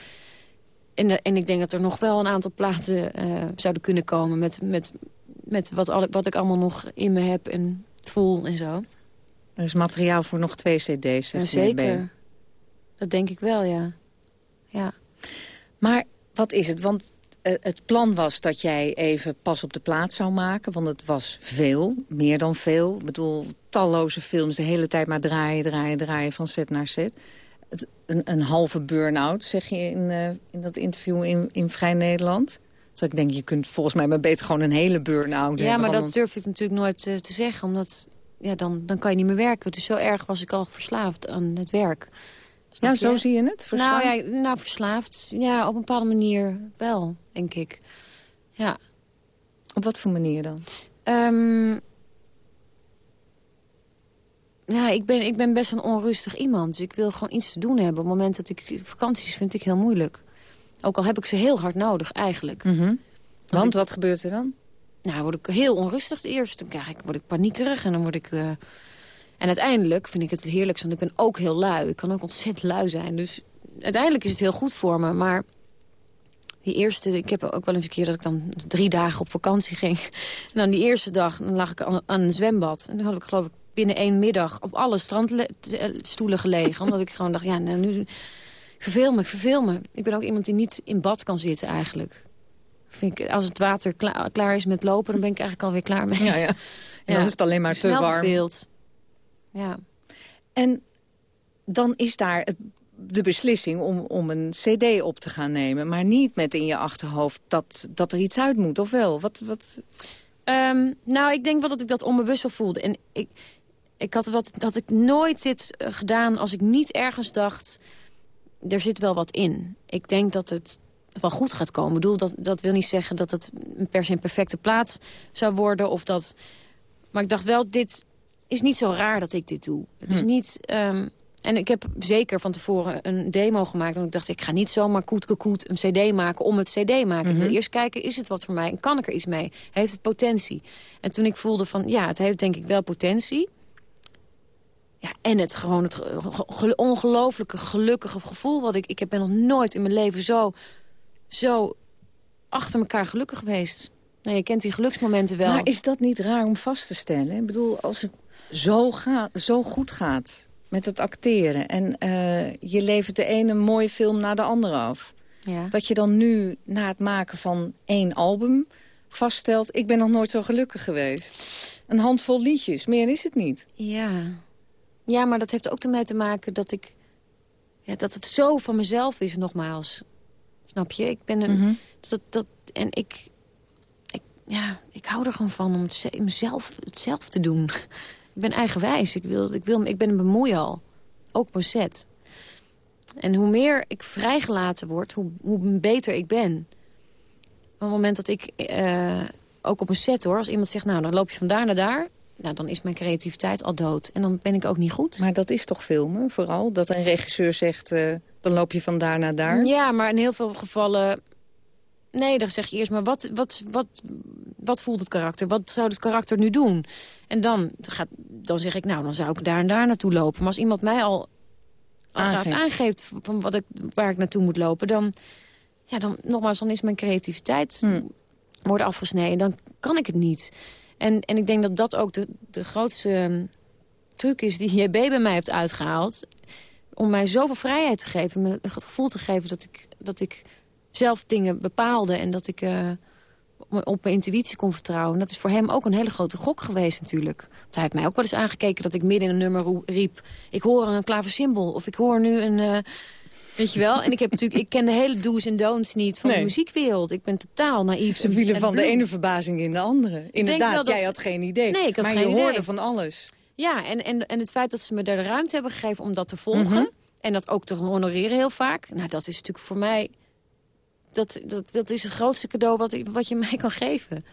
En, en ik denk dat er nog wel een aantal platen uh, zouden kunnen komen... met, met, met wat, al, wat ik allemaal nog in me heb en voel en zo. Er is materiaal voor nog twee cd's, zeg ja, Zeker. Dat denk ik wel, ja. ja. Maar wat is het? Want uh, het plan was dat jij even pas op de plaats zou maken. Want het was veel, meer dan veel. Ik bedoel, talloze films, de hele tijd maar draaien, draaien, draaien van set naar set. Het, een, een, halve burn-out, zeg je in, uh, in dat interview in, in Vrij Nederland. Dus ik denk, je kunt volgens mij maar beter gewoon een hele burn-out ja, hebben. Ja, maar dat durf ik natuurlijk nooit uh, te zeggen. Omdat ja, dan, dan kan je niet meer werken. Dus zo erg was ik al verslaafd aan het werk. Snap ja, zo zie je het? Verslaafd? Nou, ja, nou, verslaafd. Ja, op een bepaalde manier wel, denk ik. Ja. Op wat voor manier dan? Um, nou, ik ben, ik ben best een onrustig iemand. Dus ik wil gewoon iets te doen hebben. Op het moment dat ik... Vakanties vind ik heel moeilijk. Ook al heb ik ze heel hard nodig, eigenlijk. Mm -hmm. Want, ik, wat gebeurt er dan? Nou, word ik heel onrustig eerst. Dan krijg ik, word ik paniekerig en dan word ik... Uh, en uiteindelijk vind ik het heerlijk, want ik ben ook heel lui. Ik kan ook ontzettend lui zijn. Dus uiteindelijk is het heel goed voor me. Maar die eerste, ik heb ook wel eens een keer dat ik dan drie dagen op vakantie ging. *laughs* En dan die eerste dag, dan lag ik aan, aan een zwembad. En dan had ik geloof ik binnen één middag op alle strandstoelen gelegen. omdat ik gewoon dacht, ja, nou, nu verveel me, ik verveel me. Ik ben ook iemand die niet in bad kan zitten eigenlijk. Vind ik, als het water klaar, klaar is met lopen, dan ben ik eigenlijk alweer klaar mee. Ja, ja. En *laughs* ja. dan is het alleen maar te warm. Verveeld. Ja. En dan is daar de beslissing om, om een cd op te gaan nemen. Maar niet met in je achterhoofd dat, dat er iets uit moet, of wel? Wat, wat... Um, nou, ik denk wel dat ik dat onbewust wel voelde. En ik, ik had, wat, dat ik nooit dit gedaan als ik niet ergens dacht... er zit wel wat in. Ik denk dat het wel goed gaat komen. Ik bedoel, dat, dat wil niet zeggen dat het per se een perfecte plaats zou worden. Of dat... Maar ik dacht wel, dit is niet zo raar dat ik dit doe. Het is Hm. niet... ehm, en ik heb zeker van tevoren een demo gemaakt. Want ik dacht, ik ga niet zomaar koet koet een cd maken om het cd maken. Ik wil Mhm. eerst kijken, is het wat voor mij? En kan ik er iets mee? Heeft het potentie? En toen ik voelde van, ja, het heeft denk ik wel potentie. Ja, en het gewoon het ge- ge- ge- ongelooflijke gelukkige gevoel. Wat ik, ik heb- ben nog nooit in mijn leven zo, zo achter elkaar gelukkig geweest. Nou, je kent die geluksmomenten wel. Maar is dat niet raar om vast te stellen? Ik bedoel, als het zo, gaat, zo goed gaat met het acteren... en eh, je levert de ene mooie film na de andere af... Ja. dat je dan nu, na het maken van één album, vaststelt... ik ben nog nooit zo gelukkig geweest. Een handvol liedjes, meer is het niet. Ja. Ja, maar dat heeft ook ermee te maken dat ik... Ja, dat het zo van mezelf is, nogmaals. Snap je? Ik ben een... Mhm. dat, dat, en ik, ik... Ja, ik hou er gewoon van om het, ze- mezelf, het zelf te doen. *laughs* ik ben eigenwijs. Ik, wil, ik, wil, ik ben een bemoeial. Ook op een set. En hoe meer ik vrijgelaten word, hoe, hoe beter ik ben. Op het moment dat ik... eh, ook op een set hoor, als iemand zegt... nou, dan loop je van daar naar daar... Nou, dan is mijn creativiteit al dood. En dan ben ik ook niet goed. Maar dat is toch filmen, vooral? Dat een regisseur zegt, eh, dan loop je van daar naar daar? Ja, maar in heel veel gevallen... Nee, dan zeg je eerst maar, wat, wat, wat, wat voelt het karakter? Wat zou het karakter nu doen? En dan, gaat, dan zeg ik, nou, dan zou ik daar en daar naartoe lopen. Maar als iemand mij al, al gaat Aangeeft. aangeeft van wat ik, waar ik naartoe moet lopen... dan, ja, dan, nogmaals, dan is mijn creativiteit Hm. wordt afgesneden. Dan kan ik het niet. En, en ik denk dat dat ook de, de grootste ehm, truc is die *laughs* JB bij mij heeft uitgehaald. Om mij zoveel vrijheid te geven. Me het gevoel te geven dat ik, dat ik zelf dingen bepaalde. En dat ik eh, op mijn- intuïtie kon vertrouwen. En dat is voor hem ook een hele grote gok geweest natuurlijk. Want hij heeft mij ook wel eens aangekeken dat ik midden in een nummer riep... ik hoor een klaversymbol of ik hoor nu een... eh, Weet je wel? En ik, heb natuurlijk, ik ken de hele do's en don'ts niet van Nee. de muziekwereld. Ik ben totaal naïef. Ze en- vielen en van de ene verbazing in de andere. Inderdaad, jij had geen idee. Nee, ik had maar geen je idee. hoorde van alles. Ja, en, en, en het feit dat ze me daar de ruimte hebben gegeven om dat te volgen... Mhm. en dat ook te honoreren heel vaak... nou, dat is natuurlijk voor mij... Dat, dat, dat is het grootste cadeau wat, wat je mij kan geven.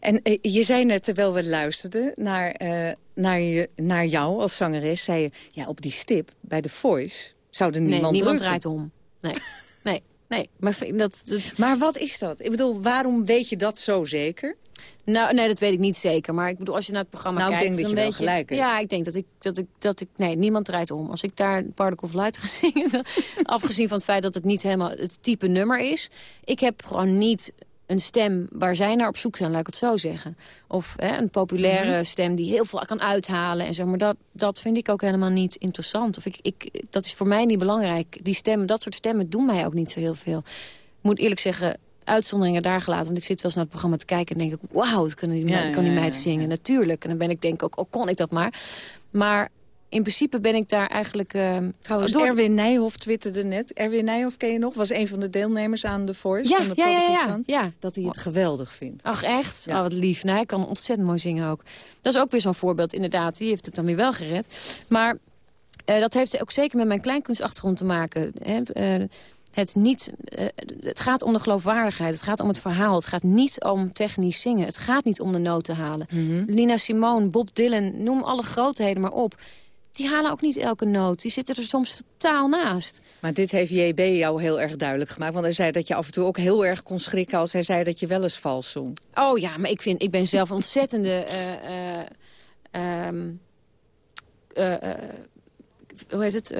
En eh, je zei net, terwijl we luisterden naar, eh, naar, je, naar jou als zangeres... zei je, ja, op die stip bij The Voice zou er niemand nee, niemand drukken. draait om. Nee, *laughs* nee, nee. Maar, dat, dat... Maar wat is dat? Ik bedoel, waarom weet je dat zo zeker? Nou, nee, dat weet ik niet zeker. Maar ik bedoel, als je naar het programma Nou, ik kijkt... denk dat je gelijk hebt. Ja, ik denk dat ik, dat ik, dat ik... Nee, niemand draait om. Als ik daar Particle of Light ga zingen... *laughs* afgezien van het feit dat het niet helemaal het type nummer is... ik heb gewoon niet een stem waar zij naar op zoek zijn, laat ik het zo zeggen. Of hè, een populaire Mhm. stem die heel veel kan uithalen. En zeg maar, dat, dat vind ik ook helemaal niet interessant. Of ik, ik, dat is voor mij niet belangrijk. Die stemmen, dat soort stemmen doen mij ook niet zo heel veel. Ik moet eerlijk zeggen, uitzonderingen daar gelaten. Want ik zit wel eens naar het programma te kijken en denk ik... wauw, dat kan die, Ja, meid, kan die meid ja, zingen. Natuurlijk. En dan ben ik denk ik ook, oh, kon ik dat maar. Maar in principe ben ik daar eigenlijk... eh, Trouwens, door- Erwin Nijhoff twitterde net. Erwin Nijhoff ken je nog? Was een van de deelnemers aan The Voice. Ja, van de ja, ja, ja. Dat hij het geweldig vindt. Ach, echt? Ja. Oh, wat lief. Nou, hij kan ontzettend mooi zingen ook. Dat is ook weer zo'n voorbeeld, inderdaad. Die heeft het dan weer wel gered. Maar eh, dat heeft ook zeker met mijn kleinkunstachtergrond te maken. Hè. Eh, het, niet, het gaat om de geloofwaardigheid. Het gaat om het verhaal. Het gaat niet om technisch zingen. Het gaat niet om de noten halen. Mhm. Nina Simone, Bob Dylan, noem alle grootheden maar op. Die halen ook niet elke noot. Die zitten er soms totaal naast. Maar dit heeft JB jou heel erg duidelijk gemaakt. Want hij zei dat je af en toe ook heel erg kon schrikken... als hij zei dat je wel eens vals zong. Oh ja, maar ik, vind, ik ben zelf ontzettende... eh, eh, ehm, eh, hoe heet het?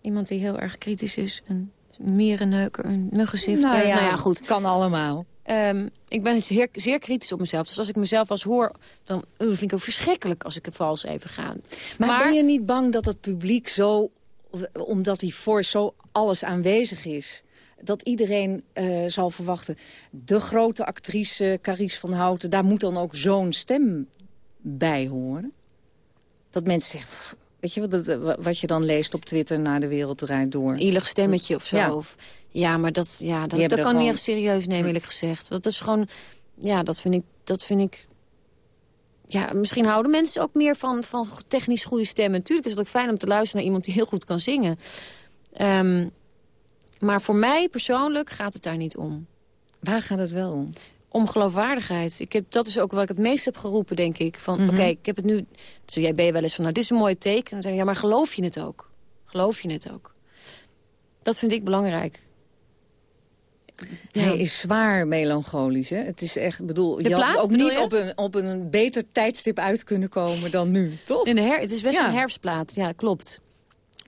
Iemand die heel erg kritisch is. Een mierenneuker, een muggenzifter. Nou ja, nou ja, goed. kan allemaal. Ehm, ik ben zeer, zeer kritisch op mezelf. Dus als ik mezelf als hoor, dan oh, vind ik ook verschrikkelijk als ik er vals even ga. Maar, ben je niet bang dat het publiek zo... omdat die Voice zo alles aanwezig is... dat iedereen eh, zal verwachten... de grote actrice Carice van Houten... daar moet dan ook zo'n stem bij horen? Dat mensen zeggen... "Pff, Weet je wat, wat je dan leest op Twitter... naar de wereld draait door? Ielig stemmetje of zo. Ja. Of, ja, maar dat, ja, dat, kan niet echt serieus nemen, eerlijk gezegd. Dat is gewoon... Ja, dat vind ik... Dat vind ik ja, misschien houden mensen ook meer van, van technisch goede stemmen. Natuurlijk is het ook fijn om te luisteren naar iemand die heel goed kan zingen. Ehm, Maar voor mij persoonlijk gaat het daar niet om. Waar gaat het wel om? Om geloofwaardigheid. Ik heb, dat is ook wat ik het meest heb geroepen, denk ik. Van, Mhm. oké, ik heb het nu... Dus jij ben je wel eens van, nou, dit is een mooie teken. En dan zeg je, ja, maar geloof je het ook? Geloof je het ook? Dat vind ik belangrijk. Hij is zwaar melancholisch, hè? Het is echt, bedoel, De je had ook niet je? op een, op een beter tijdstip uit kunnen komen dan nu, toch? In de her, het is best Ja. een herfstplaat, ja, klopt.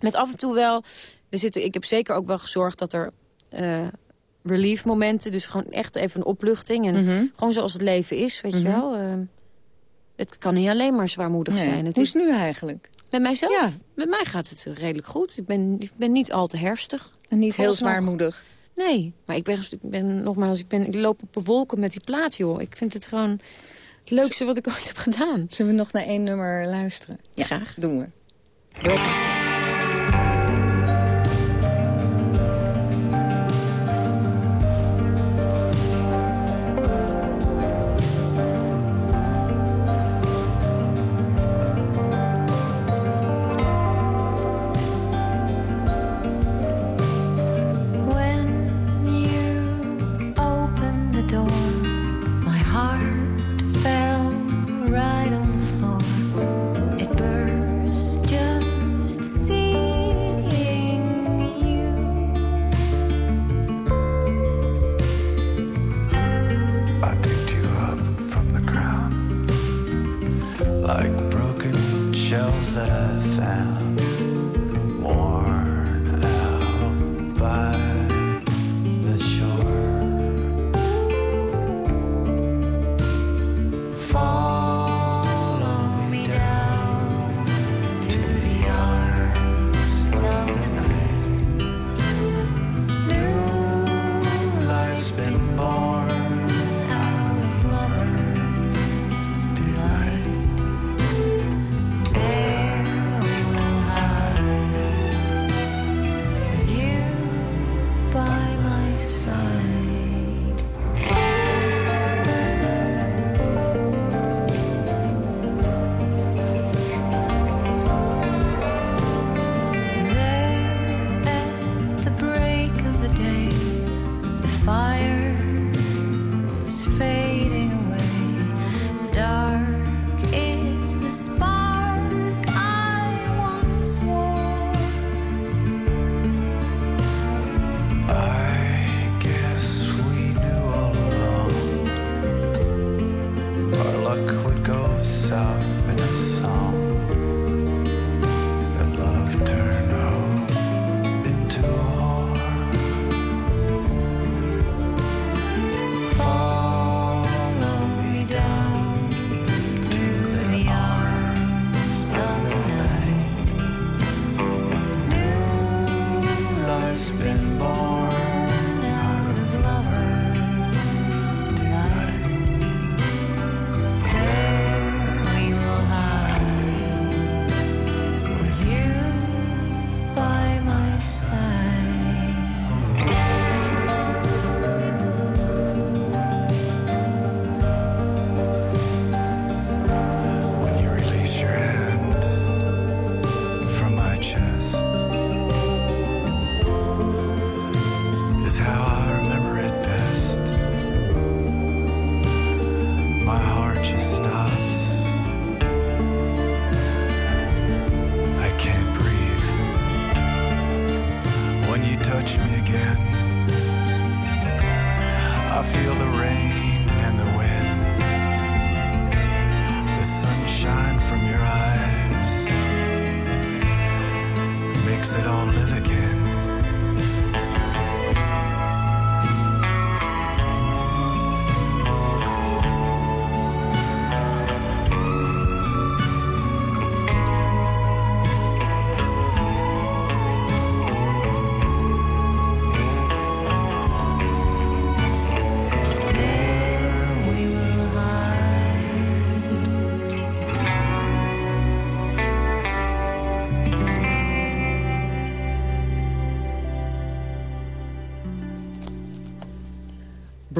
Met af en toe wel... We zitten, ik heb zeker ook wel gezorgd dat er eh, relief momenten... dus gewoon echt even een opluchting. En Mhm. gewoon zoals het leven is, weet je Mhm. wel. eh, het kan niet alleen maar zwaarmoedig Nee. zijn. Het Hoe is, het nu eigenlijk? met mijzelf? Met mij gaat het redelijk goed. Ik ben, ik ben niet al te herfstig. En niet heel zwaarmoedig? Nee, maar ik ben, ik ben nogmaals, ik, ben, ik loop op wolken met die plaat, joh. Ik vind het gewoon het leukste wat ik ooit heb gedaan. Zullen we nog naar één nummer luisteren? Ja. Graag. Doen we. Broken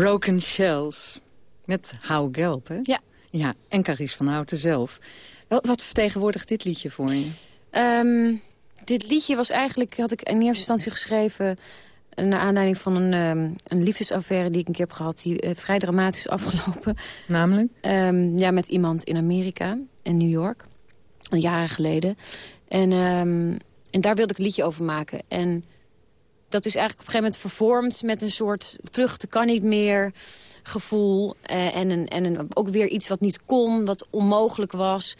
Broken Shells. Met Hou Gelb, hè? Ja. Ja, en Carice van Houten zelf. Wat, vertegenwoordigt dit liedje voor je? Ehm, dit liedje was eigenlijk, had ik in eerste instantie geschreven... Naar aanleiding van een, ehm, een liefdesaffaire die ik een keer heb gehad... die eh, vrij dramatisch is afgelopen. Namelijk? Ehm, ja, met iemand in Amerika, in New York. Een jaren geleden. En, en daar wilde ik een liedje over maken. En dat is eigenlijk op een gegeven moment vervormd... met een soort vluchten kan niet meer gevoel. eh, en een, en een, ook weer iets wat niet kon, wat onmogelijk was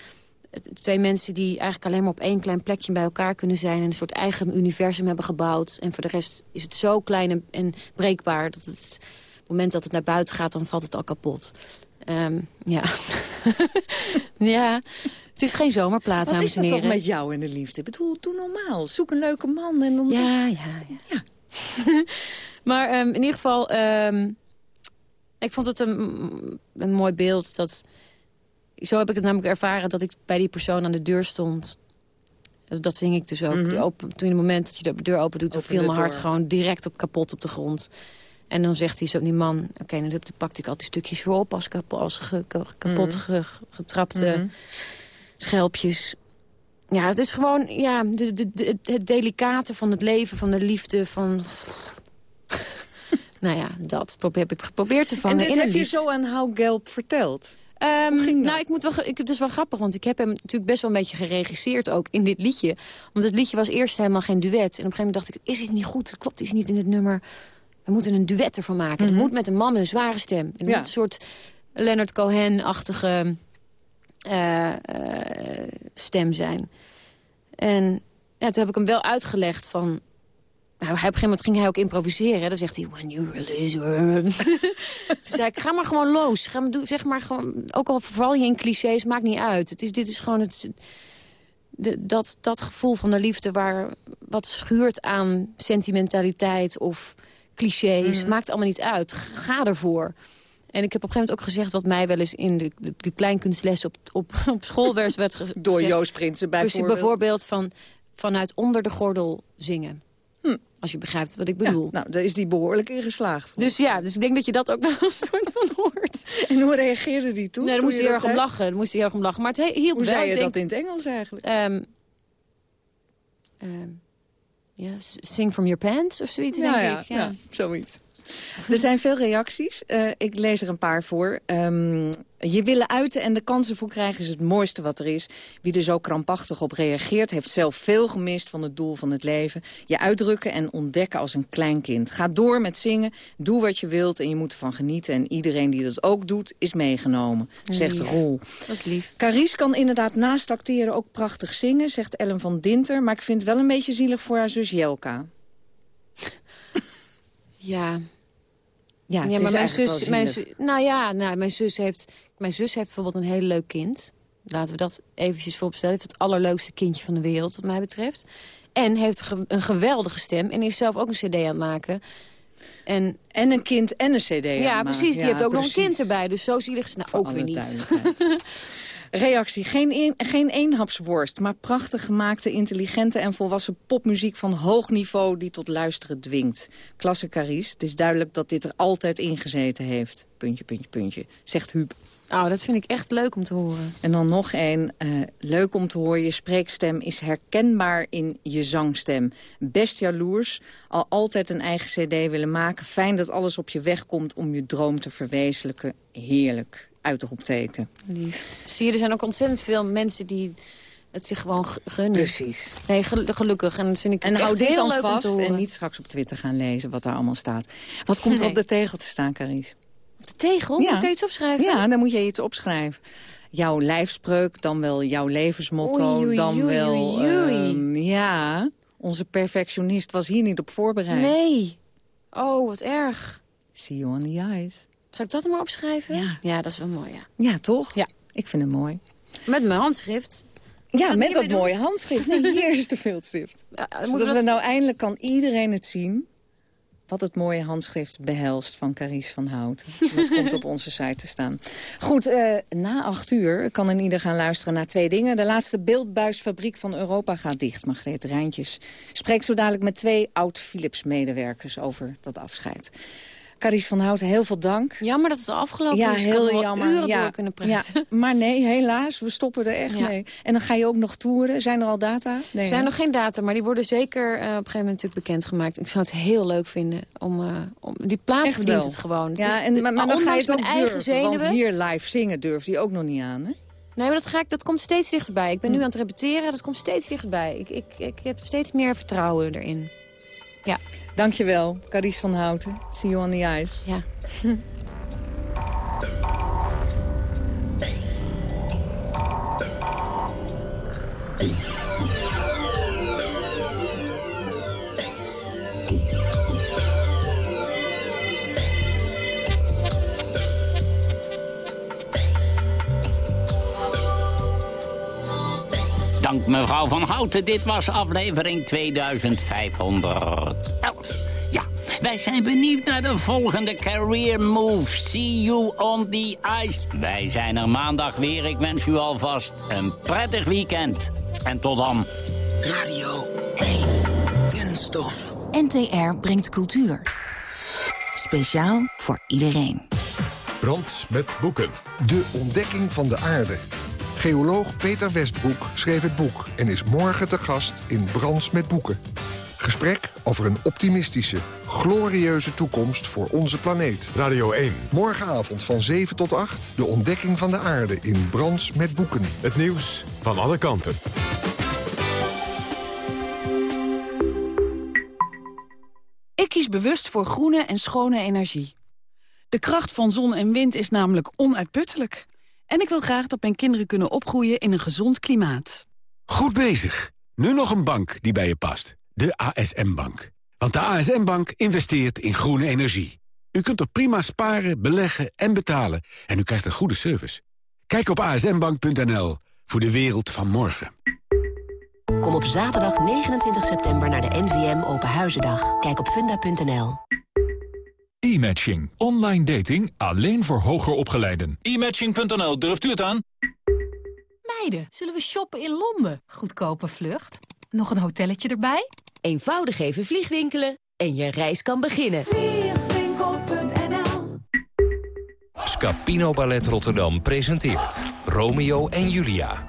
twee mensen die eigenlijk alleen maar op één klein plekje bij elkaar kunnen zijn... en een soort eigen universum hebben gebouwd. En voor de rest is het zo klein en, en breekbaar... dat het, op het moment dat het naar buiten gaat, dan valt het al kapot. Ehm, ja. *laughs* ja, het is geen zomerplaat, Wat dames is en dat heren. toch met jou en de liefde? Ik bedoel, doe normaal. Zoek een leuke man en dan... Ja, ja, ja. *laughs* maar ehm, in ieder geval, ehm, ik vond het een, een mooi beeld. Dat, zo heb ik het namelijk ervaren dat ik bij die persoon aan de deur stond. Dat, dat ving ik dus ook. Mhm. Die open, toen in het moment dat je de deur open doet, dan viel mijn hart gewoon direct op kapot op de grond. En dan zegt hij zo, die man, oké, dan pakte ik al die stukjes weer op als, kap, als ge- ge- kapot Mhm. ge- getrapte Mhm. schelpjes. Ja, het is gewoon ja, de, de, de- het delicate van het leven, van de liefde, van... *laughs* nou ja, dat heb ik geprobeerd te vangen En dit in heb je zo aan Hou Gelb verteld? Ehm, nou, ik moet wel, ik, het is wel grappig, want ik heb hem natuurlijk best wel een beetje geregisseerd ook in dit liedje. Want het liedje was eerst helemaal geen duet. En op een gegeven moment dacht ik, is het niet goed? Het klopt iets niet in het nummer. We moeten een duet ervan maken. Het moet met een man met een zware stem. Het Ja. moet een soort Leonard Cohen-achtige eh, eh, stem zijn. En ja, toen heb ik hem wel uitgelegd van... Nou, hij, op een gegeven moment ging hij ook improviseren. hè. Dan zegt hij, when you release... *laughs* Toen zei ik, ga maar gewoon los. Ga maar, doe, zeg maar gewoon, ook al verval je in clichés, maakt niet uit. Het is, dit is gewoon het, de, dat, dat gevoel van de liefde... waar wat schuurt aan sentimentaliteit of clichés. Mhm. Maakt allemaal niet uit. Ga ervoor. En ik heb op een gegeven moment ook gezegd... wat mij wel eens in de, de, de kleinkunstles op, op, *laughs* op school werd, Door. Joost Prinsen Precies, bijvoorbeeld. bijvoorbeeld van, vanuit onder de gordel zingen. Hm. Als je begrijpt wat ik bedoel. nou, daar is die behoorlijk in geslaagd. Dus ja, dus ik denk dat je dat ook *laughs* nog een soort van hoort. En hoe reageerde die toen? Nee, daar moest je hij heel erg om lachen. Daar moest hij heel erg om lachen. Maar het he- hielp Hoe wel. zei je dat in het Engels eigenlijk? ehm, ehm, ja, sing from your pants of zoiets, ja, denk ja, ik. Ja. ja, zoiets. *laughs* Er zijn veel reacties. Eh, ik lees er een paar voor. Ehm, je willen uiten en de kansen voor krijgen is het mooiste wat er is. Wie er zo krampachtig op reageert... heeft zelf veel gemist van het doel van het leven. Je uitdrukken en ontdekken als een kleinkind. Ga door met zingen, doe wat je wilt en je moet ervan genieten. En iedereen die dat ook doet, is meegenomen, zegt Lief. Roel. Dat is lief. Carice kan inderdaad naast acteren ook prachtig zingen, zegt Ellen van Dinter. Maar ik vind het wel een beetje zielig voor haar zus Jelka. Ja. Ja, maar mijn zus, mijn zus, nou ja, nou, mijn zus heeft, mijn zus heeft bijvoorbeeld een heel leuk kind. Laten we dat eventjes vooropstellen. Heeft het allerleukste kindje van de wereld, wat mij betreft. En heeft een geweldige stem en is zelf ook een cd aan het maken. En, en een kind en een cd Ja, precies. Die Ja, heeft ook nog een kind erbij. Dus zo zielig is het nou ook weer niet. *laughs* Reactie. Geen, een, geen eenhapsworst, maar prachtig gemaakte, intelligente en volwassen popmuziek van hoog niveau die tot luisteren dwingt. Klasse Carice. Het is duidelijk dat dit er altijd in gezeten heeft. Puntje, puntje, puntje. Zegt Huub. Oh, dat vind ik echt leuk om te horen. En dan nog één. eh, leuk om te horen. Je spreekstem is herkenbaar in je zangstem. Best jaloers. Al altijd een eigen cd willen maken. Fijn dat alles op je weg komt om je droom te verwezenlijken. Heerlijk. Uitroepteken. Lief. Zie je, er zijn ook ontzettend veel mensen die het zich gewoon gunnen. Precies. Nee, gel- gelukkig. En dat vind ik En echt hou dit heel dan leuk om vast en niet straks op Twitter gaan lezen wat daar allemaal staat. Wat komt er op de tegel te staan, Carice? Op de tegel? Ja. Moet je iets opschrijven? Ja, dan moet je iets opschrijven. Jouw lijfspreuk, dan wel jouw levensmotto, Oei, oei, dan wel... oei, oei. ehm, ja, onze perfectionist was hier niet op voorbereid. Nee. Oh, wat erg. See you on the ice. Zal ik dat er maar opschrijven? Ja. Ja, dat is wel mooi, ja. Ja, toch? Ja. Ik vind het mooi. Met mijn handschrift. Ja, met dat doen? mooie handschrift. Nee, *laughs* hier is de viltstift. Ja, Zodat we dat- nou eindelijk kan iedereen het zien... wat het mooie handschrift behelst van Carice van Houten. Dat *laughs* komt op onze site te staan. Goed, eh, na acht uur kan een ieder gaan luisteren naar twee dingen. De laatste beeldbuisfabriek van Europa gaat dicht. Margreet Rijntjes spreekt zo dadelijk met twee oud-Philips-medewerkers over dat afscheid. Carice van Houten, heel veel dank. Jammer dat het afgelopen ja, is. Ik had heel jammer. uren ja, door kunnen praten. Ja, *laughs* maar nee, helaas, we stoppen er echt Ja. mee. En dan ga je ook nog toeren. Zijn er al data? Nee, er zijn nog geen data, maar die worden zeker eh, op een gegeven moment natuurlijk bekendgemaakt. Ik zou het heel leuk vinden om... eh, om die plaat verdient het gewoon. Het Ja, en, maar, maar dan ga je het ook durven, zenuwen... want hier live zingen durft hij ook nog niet aan, hè? Nee, maar dat, ga ik, dat komt steeds dichterbij. Ik ben Hm. nu aan het repeteren, dat komt steeds dichterbij. Ik, ik, ik heb steeds meer vertrouwen erin. Ja. Dankjewel, Carice van Houten. See you on the ice. Ja. *laughs* Dank mevrouw Van Houten. Dit was aflevering 2511. Ja, wij zijn benieuwd naar de volgende career move. See you on the ice. Wij zijn er maandag weer. Ik wens u alvast een prettig weekend. En tot dan. Radio 1. Kunststof. NTR brengt cultuur. Speciaal voor iedereen. Brand met boeken. De ontdekking van de aarde. Geoloog Peter Westbroek schreef het boek en is morgen te gast in Brands met boeken. Gesprek over een optimistische, glorieuze toekomst voor onze planeet. Radio 1. Morgenavond van 7 tot 8, de ontdekking van de aarde in Brands met boeken. Het nieuws van alle kanten. Ik kies bewust voor groene en schone energie. De kracht van zon en wind is namelijk onuitputtelijk. En ik wil graag dat mijn kinderen kunnen opgroeien in een gezond klimaat. Goed bezig. Nu nog een bank die bij je past. De ASM-bank. Want de ASM-bank investeert in groene energie. U kunt er prima sparen, beleggen en betalen. En u krijgt een goede service. Kijk op asmbank.nl voor de wereld van morgen. Kom op zaterdag 29 september naar de NVM Open Huizendag. Kijk op funda.nl. E-matching. Online dating alleen voor hoger opgeleiden. E-matching.nl, durft u het aan? Meiden, zullen we shoppen in Londen? Goedkope vlucht. Nog een hotelletje erbij? Eenvoudig even vliegwinkelen en je reis kan beginnen. Scapino Ballet Rotterdam presenteert Romeo en Julia.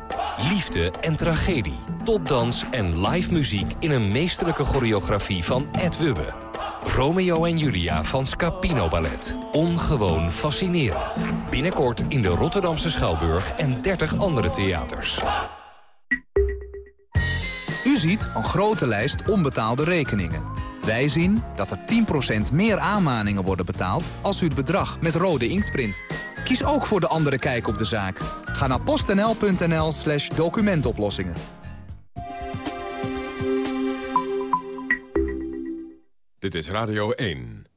Liefde en tragedie, topdans en live muziek in een meesterlijke choreografie van Ed Wubbe. Romeo en Julia van Scapino Ballet. Ongewoon fascinerend. Binnenkort in de Rotterdamse Schouwburg en 30 andere theaters. U ziet een grote lijst onbetaalde rekeningen. Wij zien dat er 10% meer aanmaningen worden betaald als u het bedrag met rode inkt print. Kies ook voor de andere kijk op de zaak. Ga naar postnl.nl slash documentoplossingen. Dit is Radio 1.